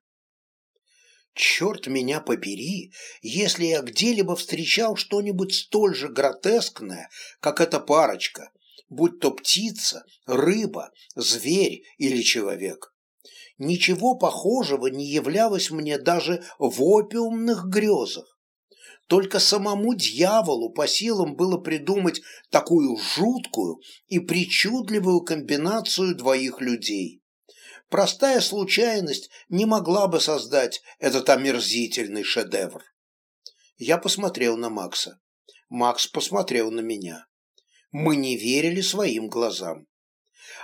Черт меня побери, если я где-либо встречал что-нибудь столь же гротескное, как эта парочка, будь то птица, рыба, зверь или человек. Ничего похожего не являлось мне даже в опиумных грезах. Только самому дьяволу по силам было придумать такую жуткую и причудливую комбинацию двоих людей. Простая случайность не могла бы создать этот омерзительный шедевр. Я посмотрел на Макса. Макс посмотрел на меня. Мы не верили своим глазам.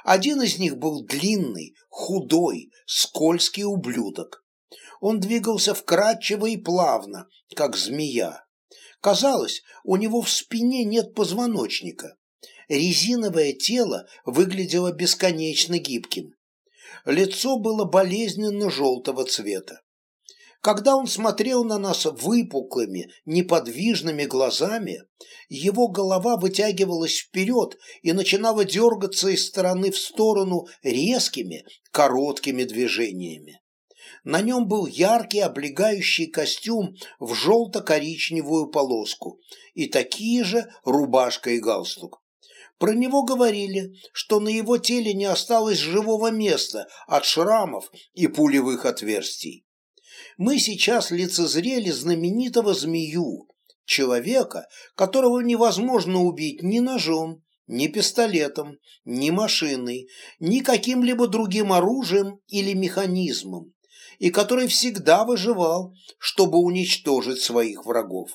Один из них был длинный, худой, скользкий ублюдок. Он двигался вкрадчиво и плавно, как змея. Казалось, у него в спине нет позвоночника. Резиновое тело выглядело бесконечно гибким. Лицо было болезненно желтого цвета. Когда он смотрел на нас выпуклыми, неподвижными глазами, его голова вытягивалась вперед и начинала дергаться из стороны в сторону резкими, короткими движениями. На нем был яркий облегающий костюм в желто-коричневую полоску и такие же рубашка и галстук. Про него говорили, что на его теле не осталось живого места от шрамов и пулевых отверстий мы сейчас лицезрели знаменитого змею, человека, которого невозможно убить ни ножом, ни пистолетом, ни машиной, ни каким-либо другим оружием или механизмом, и который всегда выживал, чтобы уничтожить своих врагов.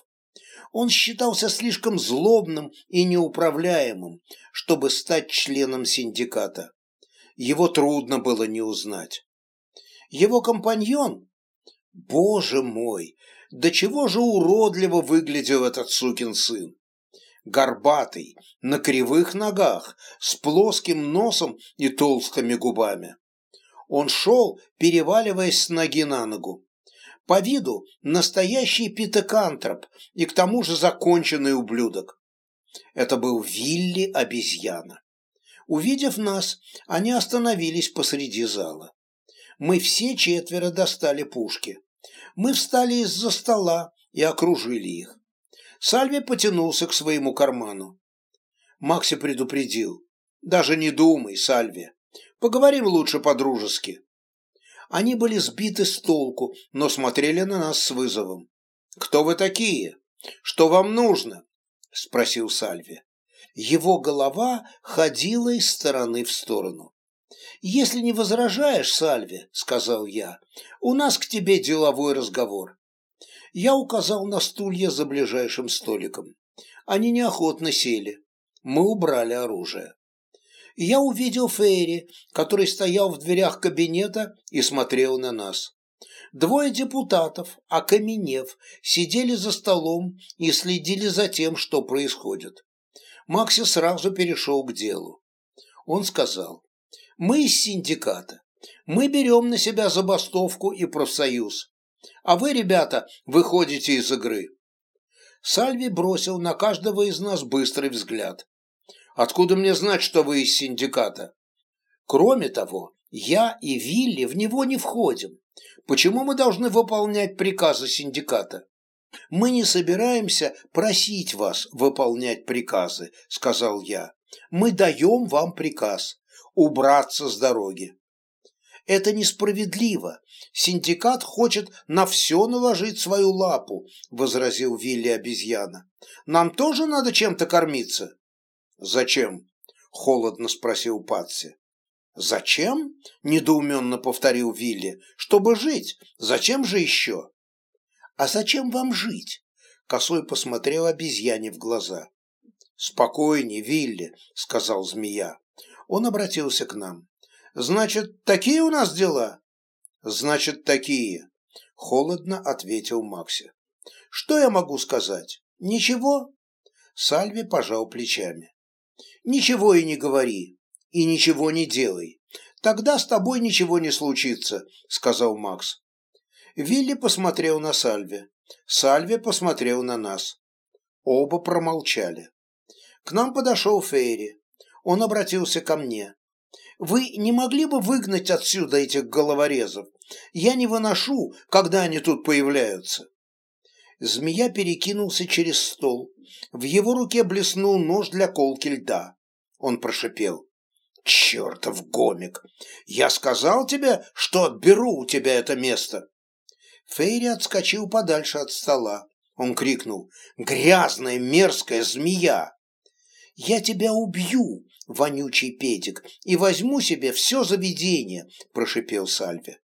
Он считался слишком злобным и неуправляемым, чтобы стать членом синдиката. Его трудно было не узнать. Его компаньон, Боже мой, до чего же уродливо выглядел этот сукин сын. Горбатый, на кривых ногах, с плоским носом и толстыми губами. Он шел, переваливаясь с ноги на ногу. По виду настоящий питекантроп и к тому же законченный ублюдок. Это был Вилли обезьяна. Увидев нас, они остановились посреди зала. Мы все четверо достали пушки. Мы встали из-за стола и окружили их. Сальви потянулся к своему карману. Макси предупредил. «Даже не думай, Сальви. Поговорим лучше по-дружески». Они были сбиты с толку, но смотрели на нас с вызовом. «Кто вы такие? Что вам нужно?» – спросил Сальви. Его голова ходила из стороны в сторону. «Если не возражаешь, Сальви, — сказал я, — у нас к тебе деловой разговор». Я указал на стулья за ближайшим столиком. Они неохотно сели. Мы убрали оружие. Я увидел Фейри, который стоял в дверях кабинета и смотрел на нас. Двое депутатов, окаменев, сидели за столом и следили за тем, что происходит. Макси сразу перешел к делу. Он сказал, мы из синдиката. Мы берем на себя забастовку и профсоюз. А вы, ребята, выходите из игры. Сальви бросил на каждого из нас быстрый взгляд. Откуда мне знать, что вы из синдиката? Кроме того, я и Вилли в него не входим. Почему мы должны выполнять приказы синдиката? Мы не собираемся просить вас выполнять приказы, сказал я. Мы даем вам приказ убраться с дороги. Это несправедливо. Синдикат хочет на все наложить свою лапу, возразил Вилли обезьяна. Нам тоже надо чем-то кормиться. Зачем? Холодно спросил Патси. «Зачем?» – недоуменно повторил Вилли. «Чтобы жить. Зачем же еще?» «А зачем вам жить?» – Косой посмотрел обезьяне в глаза. «Спокойней, Вилли», – сказал змея он обратился к нам. «Значит, такие у нас дела?» «Значит, такие», — холодно ответил Макси. «Что я могу сказать? Ничего?» Сальви пожал плечами. «Ничего и не говори, и ничего не делай. Тогда с тобой ничего не случится», — сказал Макс. Вилли посмотрел на Сальви. Сальви посмотрел на нас. Оба промолчали. К нам подошел Фейри он обратился ко мне. «Вы не могли бы выгнать отсюда этих головорезов? Я не выношу, когда они тут появляются». Змея перекинулся через стол. В его руке блеснул нож для колки льда. Он прошипел. «Чертов гомик! Я сказал тебе, что отберу у тебя это место!» Фейри отскочил подальше от стола. Он крикнул. «Грязная, мерзкая змея!» «Я тебя убью, вонючий педик, и возьму себе все заведение», – прошипел Сальве.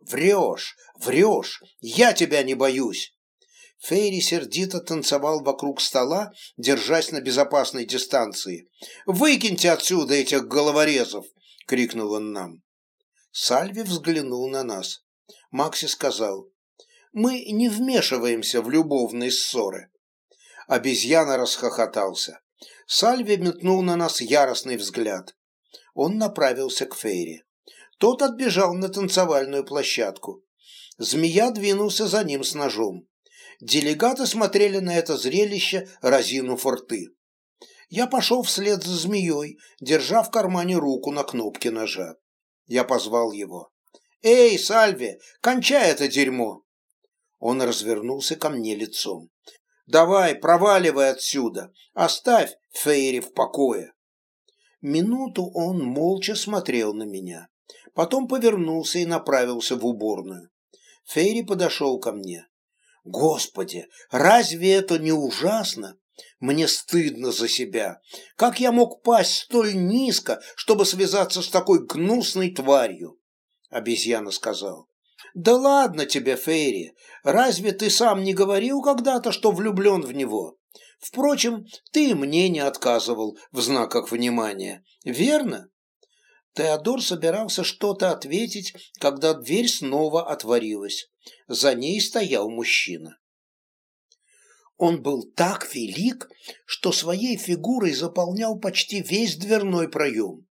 «Врешь, врешь, я тебя не боюсь!» Фейри сердито танцевал вокруг стола, держась на безопасной дистанции. «Выкиньте отсюда этих головорезов!» — крикнул он нам. Сальви взглянул на нас. Макси сказал, «Мы не вмешиваемся в любовные ссоры». Обезьяна расхохотался. Сальви метнул на нас яростный взгляд. Он направился к Фейри. Тот отбежал на танцевальную площадку. Змея двинулся за ним с ножом. Делегаты смотрели на это зрелище, разинув рты. Я пошел вслед за змеей, держа в кармане руку на кнопке ножа. Я позвал его. «Эй, Сальви, кончай это дерьмо!» Он развернулся ко мне лицом. «Давай, проваливай отсюда! Оставь Фейри в покое!» Минуту он молча смотрел на меня. Потом повернулся и направился в уборную. Фейри подошел ко мне. Господи, разве это не ужасно? Мне стыдно за себя. Как я мог пасть столь низко, чтобы связаться с такой гнусной тварью? Обезьяна сказал. Да ладно тебе, Фейри. Разве ты сам не говорил когда-то, что влюблен в него? Впрочем, ты мне не отказывал в знаках внимания, верно? Теодор собирался что-то ответить, когда дверь снова отворилась. За ней стоял мужчина. Он был так велик, что своей фигурой заполнял почти весь дверной проем.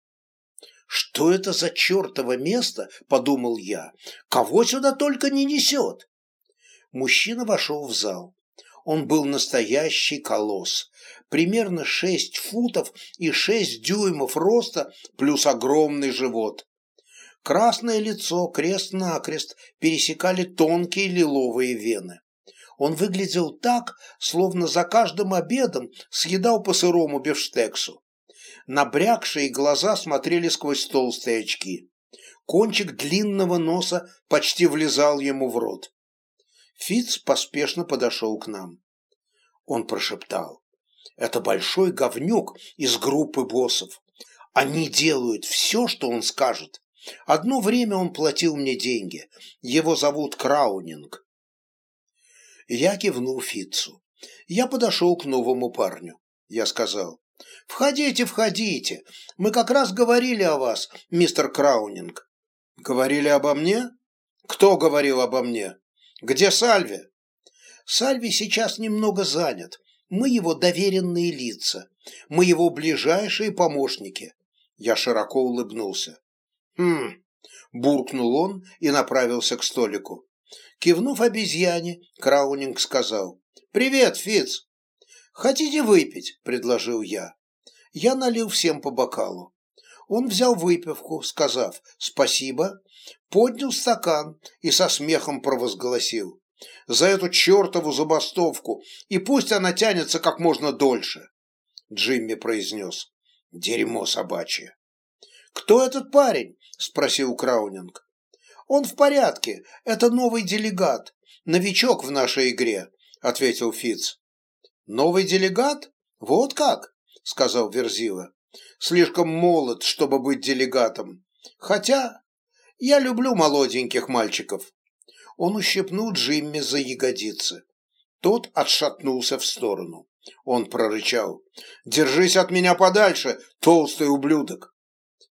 «Что это за чертово место?» – подумал я. «Кого сюда только не несет?» Мужчина вошел в зал. Он был настоящий колосс. Примерно шесть футов и шесть дюймов роста, плюс огромный живот. Красное лицо крест-накрест пересекали тонкие лиловые вены. Он выглядел так, словно за каждым обедом съедал по сырому бифштексу. Набрякшие глаза смотрели сквозь толстые очки. Кончик длинного носа почти влезал ему в рот. Фиц поспешно подошел к нам. Он прошептал. «Это большой говнюк из группы боссов. Они делают все, что он скажет. Одно время он платил мне деньги. Его зовут Краунинг». Я кивнул Фитцу. Я подошел к новому парню. Я сказал. «Входите, входите. Мы как раз говорили о вас, мистер Краунинг». «Говорили обо мне? Кто говорил обо мне?» Где Сальви? Сальви сейчас немного занят. Мы его доверенные лица. Мы его ближайшие помощники. Я широко улыбнулся. Хм, буркнул он и направился к столику. Кивнув обезьяне, Краунинг сказал. «Привет, Фиц!» «Хотите выпить?» – предложил я. Я налил всем по бокалу. Он взял выпивку, сказав «спасибо», поднял стакан и со смехом провозгласил «За эту чертову забастовку, и пусть она тянется как можно дольше!» Джимми произнес «Дерьмо собачье!» «Кто этот парень?» – спросил Краунинг. «Он в порядке, это новый делегат, новичок в нашей игре», – ответил Фиц. «Новый делегат? Вот как?» – сказал Верзила слишком молод, чтобы быть делегатом. Хотя я люблю молоденьких мальчиков. Он ущипнул Джимми за ягодицы. Тот отшатнулся в сторону. Он прорычал. «Держись от меня подальше, толстый ублюдок!»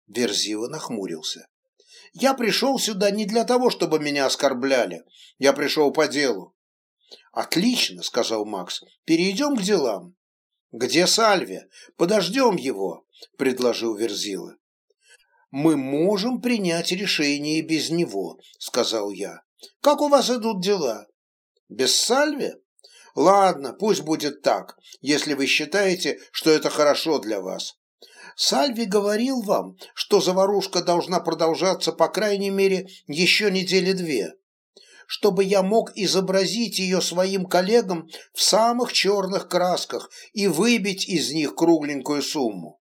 Верзила нахмурился. «Я пришел сюда не для того, чтобы меня оскорбляли. Я пришел по делу». «Отлично», — сказал Макс. «Перейдем к делам». «Где Сальви? Подождем его. – предложил Верзила. «Мы можем принять решение без него», – сказал я. «Как у вас идут дела?» «Без Сальви?» «Ладно, пусть будет так, если вы считаете, что это хорошо для вас. Сальви говорил вам, что заварушка должна продолжаться по крайней мере еще недели две, чтобы я мог изобразить ее своим коллегам в самых черных красках и выбить из них кругленькую сумму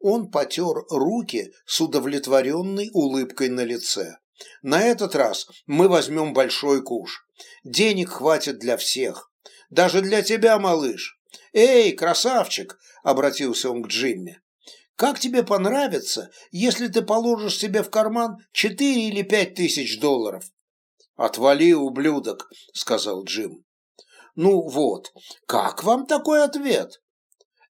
он потер руки с удовлетворенной улыбкой на лице. «На этот раз мы возьмем большой куш. Денег хватит для всех. Даже для тебя, малыш. Эй, красавчик, обратился он к Джимми. Как тебе понравится, если ты положишь себе в карман четыре или пять тысяч долларов? Отвали, ублюдок, сказал Джим. Ну вот, как вам такой ответ?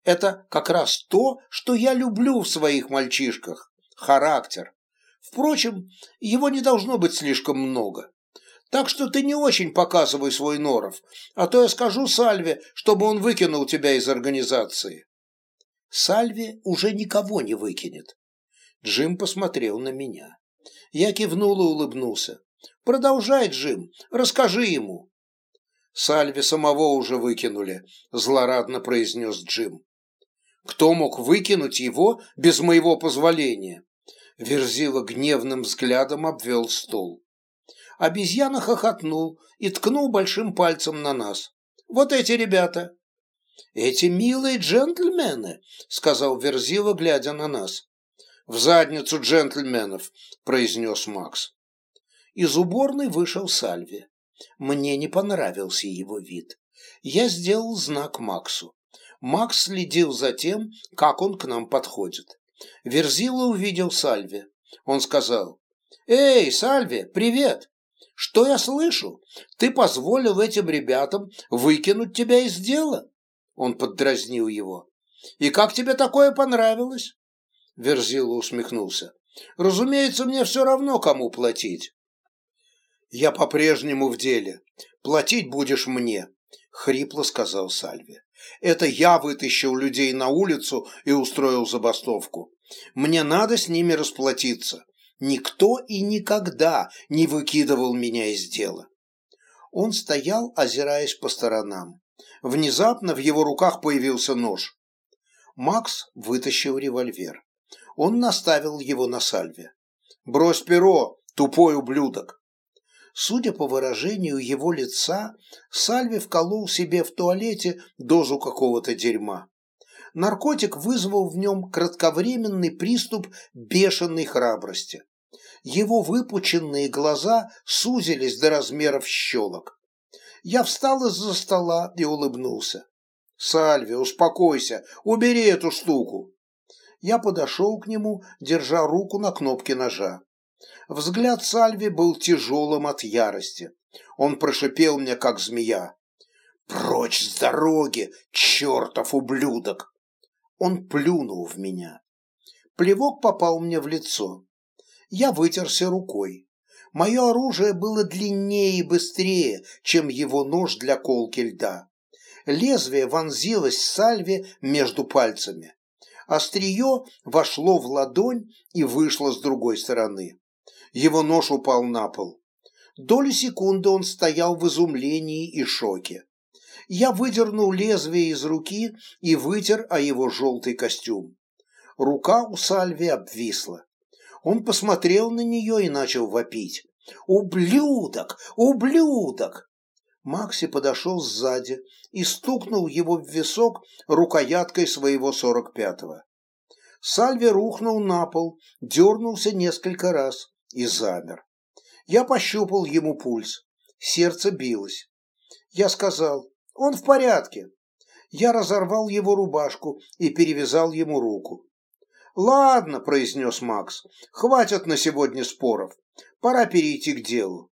Это как раз то, что я люблю в своих мальчишках. Характер. Впрочем, его не должно быть слишком много. Так что ты не очень показывай свой норов, а то я скажу Сальве, чтобы он выкинул тебя из организации. Сальве уже никого не выкинет. Джим посмотрел на меня. Я кивнул и улыбнулся. Продолжай, Джим, расскажи ему. Сальве самого уже выкинули, злорадно произнес Джим. Кто мог выкинуть его без моего позволения? Верзила гневным взглядом обвел стол. Обезьяна хохотнул и ткнул большим пальцем на нас. «Вот эти ребята!» «Эти милые джентльмены», — сказал Верзила, глядя на нас. «В задницу джентльменов», — произнес Макс. Из уборной вышел Сальви. Мне не понравился его вид. Я сделал знак Максу. Макс следил за тем, как он к нам подходит. Верзила увидел Сальви. Он сказал, «Эй, Сальви, привет! Что я слышу? Ты позволил этим ребятам выкинуть тебя из дела?» Он поддразнил его. «И как тебе такое понравилось?» Верзила усмехнулся. «Разумеется, мне все равно, кому платить». «Я по-прежнему в деле. Платить будешь мне», — хрипло сказал Сальви. «Это я вытащил людей на улицу и устроил забастовку. Мне надо с ними расплатиться. Никто и никогда не выкидывал меня из дела». Он стоял, озираясь по сторонам. Внезапно в его руках появился нож. Макс вытащил револьвер. Он наставил его на сальве. «Брось перо, тупой ублюдок!» Судя по выражению его лица, Сальви вколол себе в туалете дозу какого-то дерьма. Наркотик вызвал в нем кратковременный приступ бешеной храбрости. Его выпученные глаза сузились до размеров щелок. Я встал из-за стола и улыбнулся. «Сальви, успокойся, убери эту штуку!» Я подошел к нему, держа руку на кнопке ножа. Взгляд Сальви был тяжелым от ярости. Он прошипел мне, как змея. «Прочь с дороги, чертов ублюдок!» Он плюнул в меня. Плевок попал мне в лицо. Я вытерся рукой. Мое оружие было длиннее и быстрее, чем его нож для колки льда. Лезвие вонзилось сальве между пальцами. Острие вошло в ладонь и вышло с другой стороны. Его нож упал на пол. Долю секунды он стоял в изумлении и шоке. Я выдернул лезвие из руки и вытер о его желтый костюм. Рука у Сальви обвисла. Он посмотрел на нее и начал вопить. «Ублюдок! Ублюдок!» Макси подошел сзади и стукнул его в висок рукояткой своего сорок пятого. Сальви рухнул на пол, дернулся несколько раз и замер. Я пощупал ему пульс. Сердце билось. Я сказал, он в порядке. Я разорвал его рубашку и перевязал ему руку. «Ладно», — произнес Макс, — «хватит на сегодня споров. Пора перейти к делу».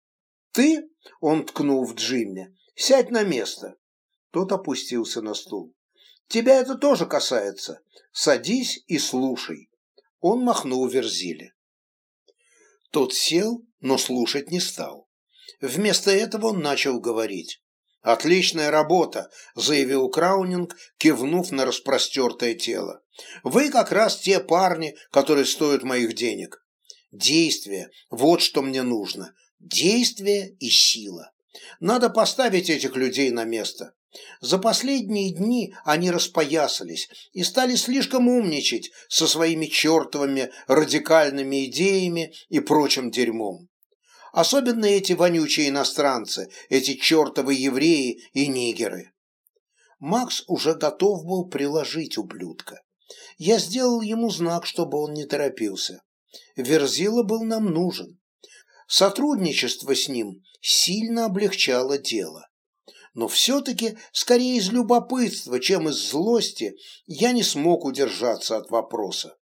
«Ты?» — он ткнул в Джимми. «Сядь на место». Тот опустился на стул. «Тебя это тоже касается. Садись и слушай». Он махнул Верзиле. Тот сел, но слушать не стал. Вместо этого он начал говорить. «Отличная работа», – заявил Краунинг, кивнув на распростертое тело. «Вы как раз те парни, которые стоят моих денег. Действие – вот что мне нужно. Действие и сила. Надо поставить этих людей на место. За последние дни они распоясались и стали слишком умничать со своими чертовыми радикальными идеями и прочим дерьмом. Особенно эти вонючие иностранцы, эти чертовы евреи и нигеры. Макс уже готов был приложить ублюдка. Я сделал ему знак, чтобы он не торопился. Верзила был нам нужен. Сотрудничество с ним сильно облегчало дело. но все-таки, скорее из любопытства, чем из злости, я не смог удержаться от вопроса.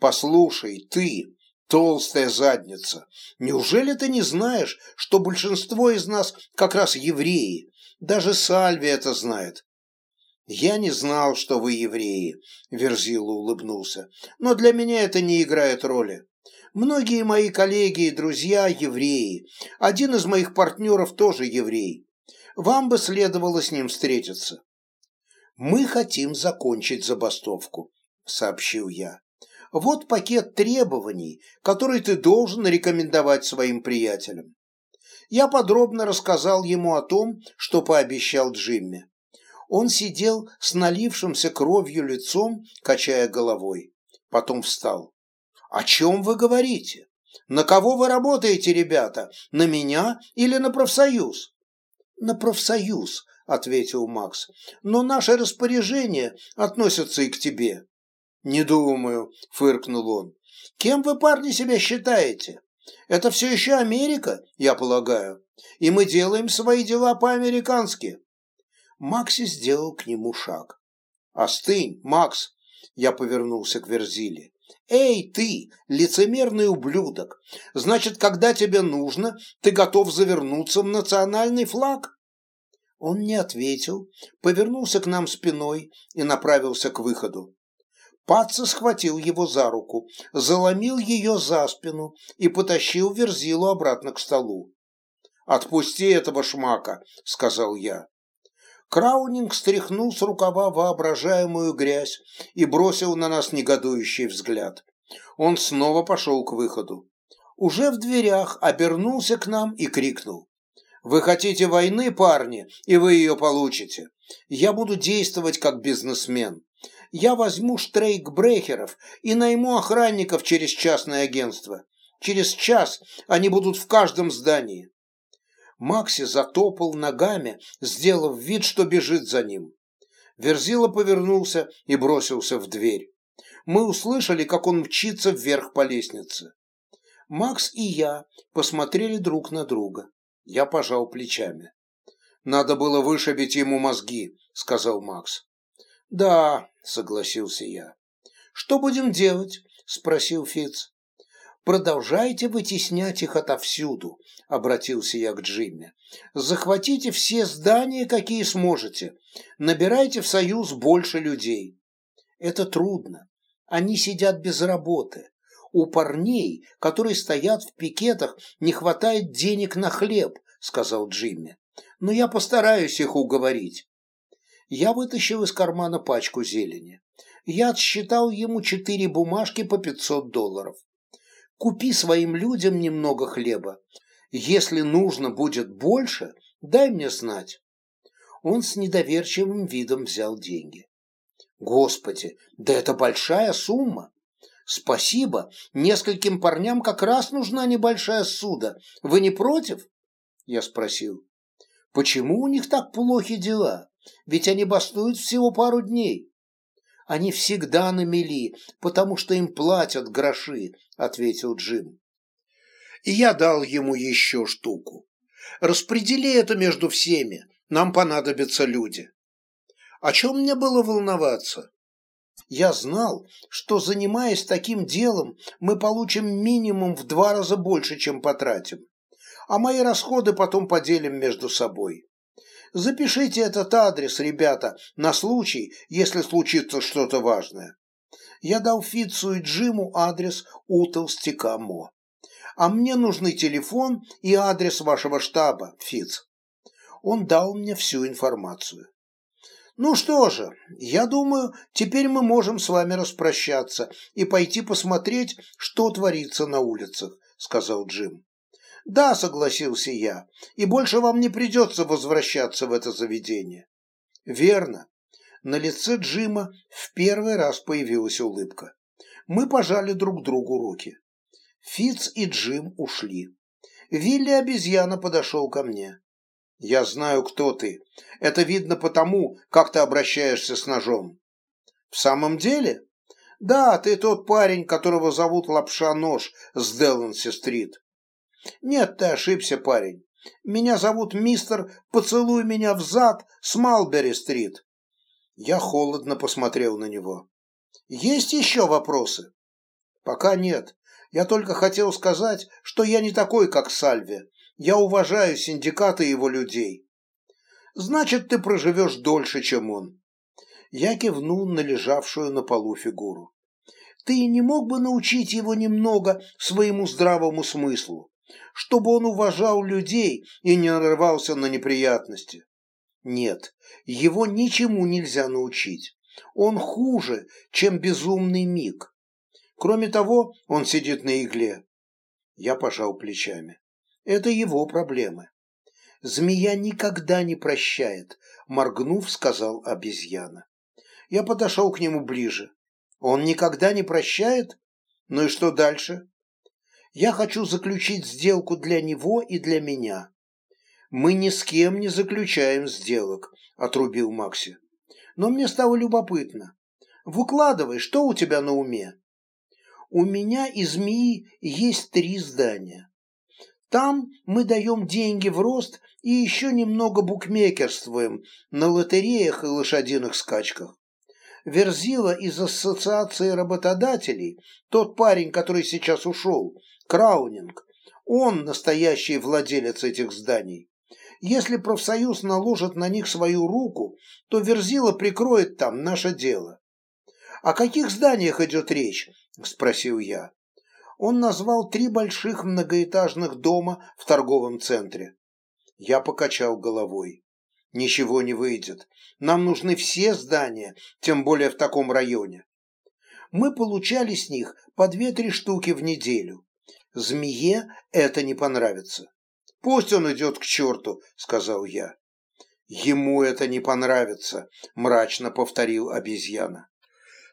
«Послушай, ты, толстая задница, неужели ты не знаешь, что большинство из нас как раз евреи? Даже Сальви это знает». «Я не знал, что вы евреи», — Верзила улыбнулся, «но для меня это не играет роли. Многие мои коллеги и друзья евреи. Один из моих партнеров тоже еврей. Вам бы следовало с ним встретиться. Мы хотим закончить забастовку, сообщил я. Вот пакет требований, который ты должен рекомендовать своим приятелям. Я подробно рассказал ему о том, что пообещал Джимми. Он сидел с налившимся кровью лицом, качая головой. Потом встал. «О чем вы говорите? На кого вы работаете, ребята? На меня или на профсоюз?» «На профсоюз», — ответил Макс. «Но наши распоряжения относятся и к тебе». «Не думаю», — фыркнул он. «Кем вы, парни, себя считаете? Это все еще Америка, я полагаю, и мы делаем свои дела по-американски». Макси сделал к нему шаг. «Остынь, Макс!» Я повернулся к Верзиле. «Эй, ты, лицемерный ублюдок! Значит, когда тебе нужно, ты готов завернуться в национальный флаг?» Он не ответил, повернулся к нам спиной и направился к выходу. Паца схватил его за руку, заломил ее за спину и потащил Верзилу обратно к столу. «Отпусти этого шмака», — сказал я. Краунинг стряхнул с рукава воображаемую грязь и бросил на нас негодующий взгляд. Он снова пошел к выходу. Уже в дверях обернулся к нам и крикнул. «Вы хотите войны, парни, и вы ее получите. Я буду действовать как бизнесмен. Я возьму штрейкбрехеров и найму охранников через частное агентство. Через час они будут в каждом здании. Макси затопал ногами, сделав вид, что бежит за ним. Верзила повернулся и бросился в дверь. Мы услышали, как он мчится вверх по лестнице. Макс и я посмотрели друг на друга. Я пожал плечами. «Надо было вышибить ему мозги», — сказал Макс. «Да», — согласился я. «Что будем делать?» — спросил Фиц. «Продолжайте вытеснять их отовсюду», — обратился я к Джимми. «Захватите все здания, какие сможете. Набирайте в союз больше людей». «Это трудно. Они сидят без работы. У парней, которые стоят в пикетах, не хватает денег на хлеб», — сказал Джимми. «Но я постараюсь их уговорить». Я вытащил из кармана пачку зелени. Я отсчитал ему четыре бумажки по пятьсот долларов. Купи своим людям немного хлеба. Если нужно будет больше, дай мне знать. Он с недоверчивым видом взял деньги. Господи, да это большая сумма. Спасибо, нескольким парням как раз нужна небольшая суда. Вы не против? Я спросил. Почему у них так плохи дела? Ведь они бастуют всего пару дней. Они всегда на мели, потому что им платят гроши, ответил Джим. И я дал ему еще штуку. Распредели это между всеми, нам понадобятся люди. О чем мне было волноваться? Я знал, что, занимаясь таким делом, мы получим минимум в два раза больше, чем потратим. А мои расходы потом поделим между собой. Запишите этот адрес, ребята, на случай, если случится что-то важное. Я дал Фитцу и Джиму адрес у толстяка Мо. А мне нужны телефон и адрес вашего штаба, Фитц. Он дал мне всю информацию. Ну что же, я думаю, теперь мы можем с вами распрощаться и пойти посмотреть, что творится на улицах, сказал Джим. «Да», — согласился я, — «и больше вам не придется возвращаться в это заведение». «Верно». На лице Джима в первый раз появилась улыбка. Мы пожали друг другу руки. Фиц и Джим ушли. Вилли обезьяна подошел ко мне. «Я знаю, кто ты. Это видно потому, как ты обращаешься с ножом». «В самом деле?» «Да, ты тот парень, которого зовут Лапша Нож с Деланси-стрит. Нет, ты ошибся, парень. Меня зовут мистер «Поцелуй меня в зад» с Малбери-стрит. Я холодно посмотрел на него. Есть еще вопросы? Пока нет. Я только хотел сказать, что я не такой, как Сальви. Я уважаю синдикаты его людей. Значит, ты проживешь дольше, чем он. Я кивнул на лежавшую на полу фигуру. Ты не мог бы научить его немного своему здравому смыслу, чтобы он уважал людей и не нарывался на неприятности? Нет, его ничему нельзя научить. Он хуже, чем безумный миг. Кроме того, он сидит на игле. Я пожал плечами. Это его проблемы. Змея никогда не прощает, моргнув, сказал обезьяна. Я подошел к нему ближе. Он никогда не прощает? Ну и что дальше? Я хочу заключить сделку для него и для меня. Мы ни с кем не заключаем сделок, отрубил Макси. Но мне стало любопытно. Выкладывай, что у тебя на уме? У меня и змеи есть три здания. Там мы даем деньги в рост и еще немного букмекерствуем на лотереях и лошадиных скачках. Верзила из ассоциации работодателей, тот парень, который сейчас ушел, Краунинг, он настоящий владелец этих зданий. Если профсоюз наложит на них свою руку, то Верзила прикроет там наше дело. «О каких зданиях идет речь?» – спросил я. Он назвал три больших многоэтажных дома в торговом центре. Я покачал головой. Ничего не выйдет. Нам нужны все здания, тем более в таком районе. Мы получали с них по две-три штуки в неделю. Змее это не понравится. Пусть он идет к черту, сказал я. Ему это не понравится, мрачно повторил обезьяна.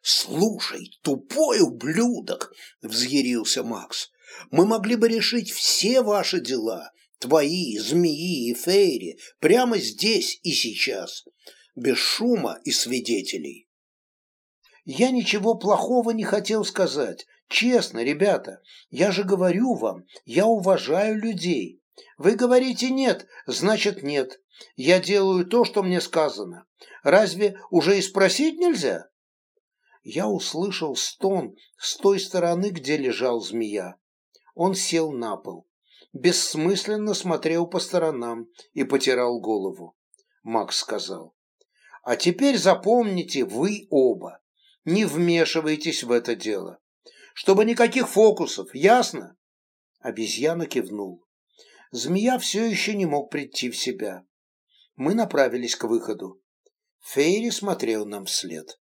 «Слушай, тупой ублюдок!» — взъярился Макс. «Мы могли бы решить все ваши дела, твои, змеи и фейри, прямо здесь и сейчас, без шума и свидетелей». «Я ничего плохого не хотел сказать. Честно, ребята, я же говорю вам, я уважаю людей. Вы говорите «нет», значит «нет». Я делаю то, что мне сказано. Разве уже и спросить нельзя?» я услышал стон с той стороны, где лежал змея. Он сел на пол, бессмысленно смотрел по сторонам и потирал голову. Макс сказал, «А теперь запомните вы оба, не вмешивайтесь в это дело, чтобы никаких фокусов, ясно?» Обезьяна кивнул. Змея все еще не мог прийти в себя. Мы направились к выходу. Фейри смотрел нам вслед.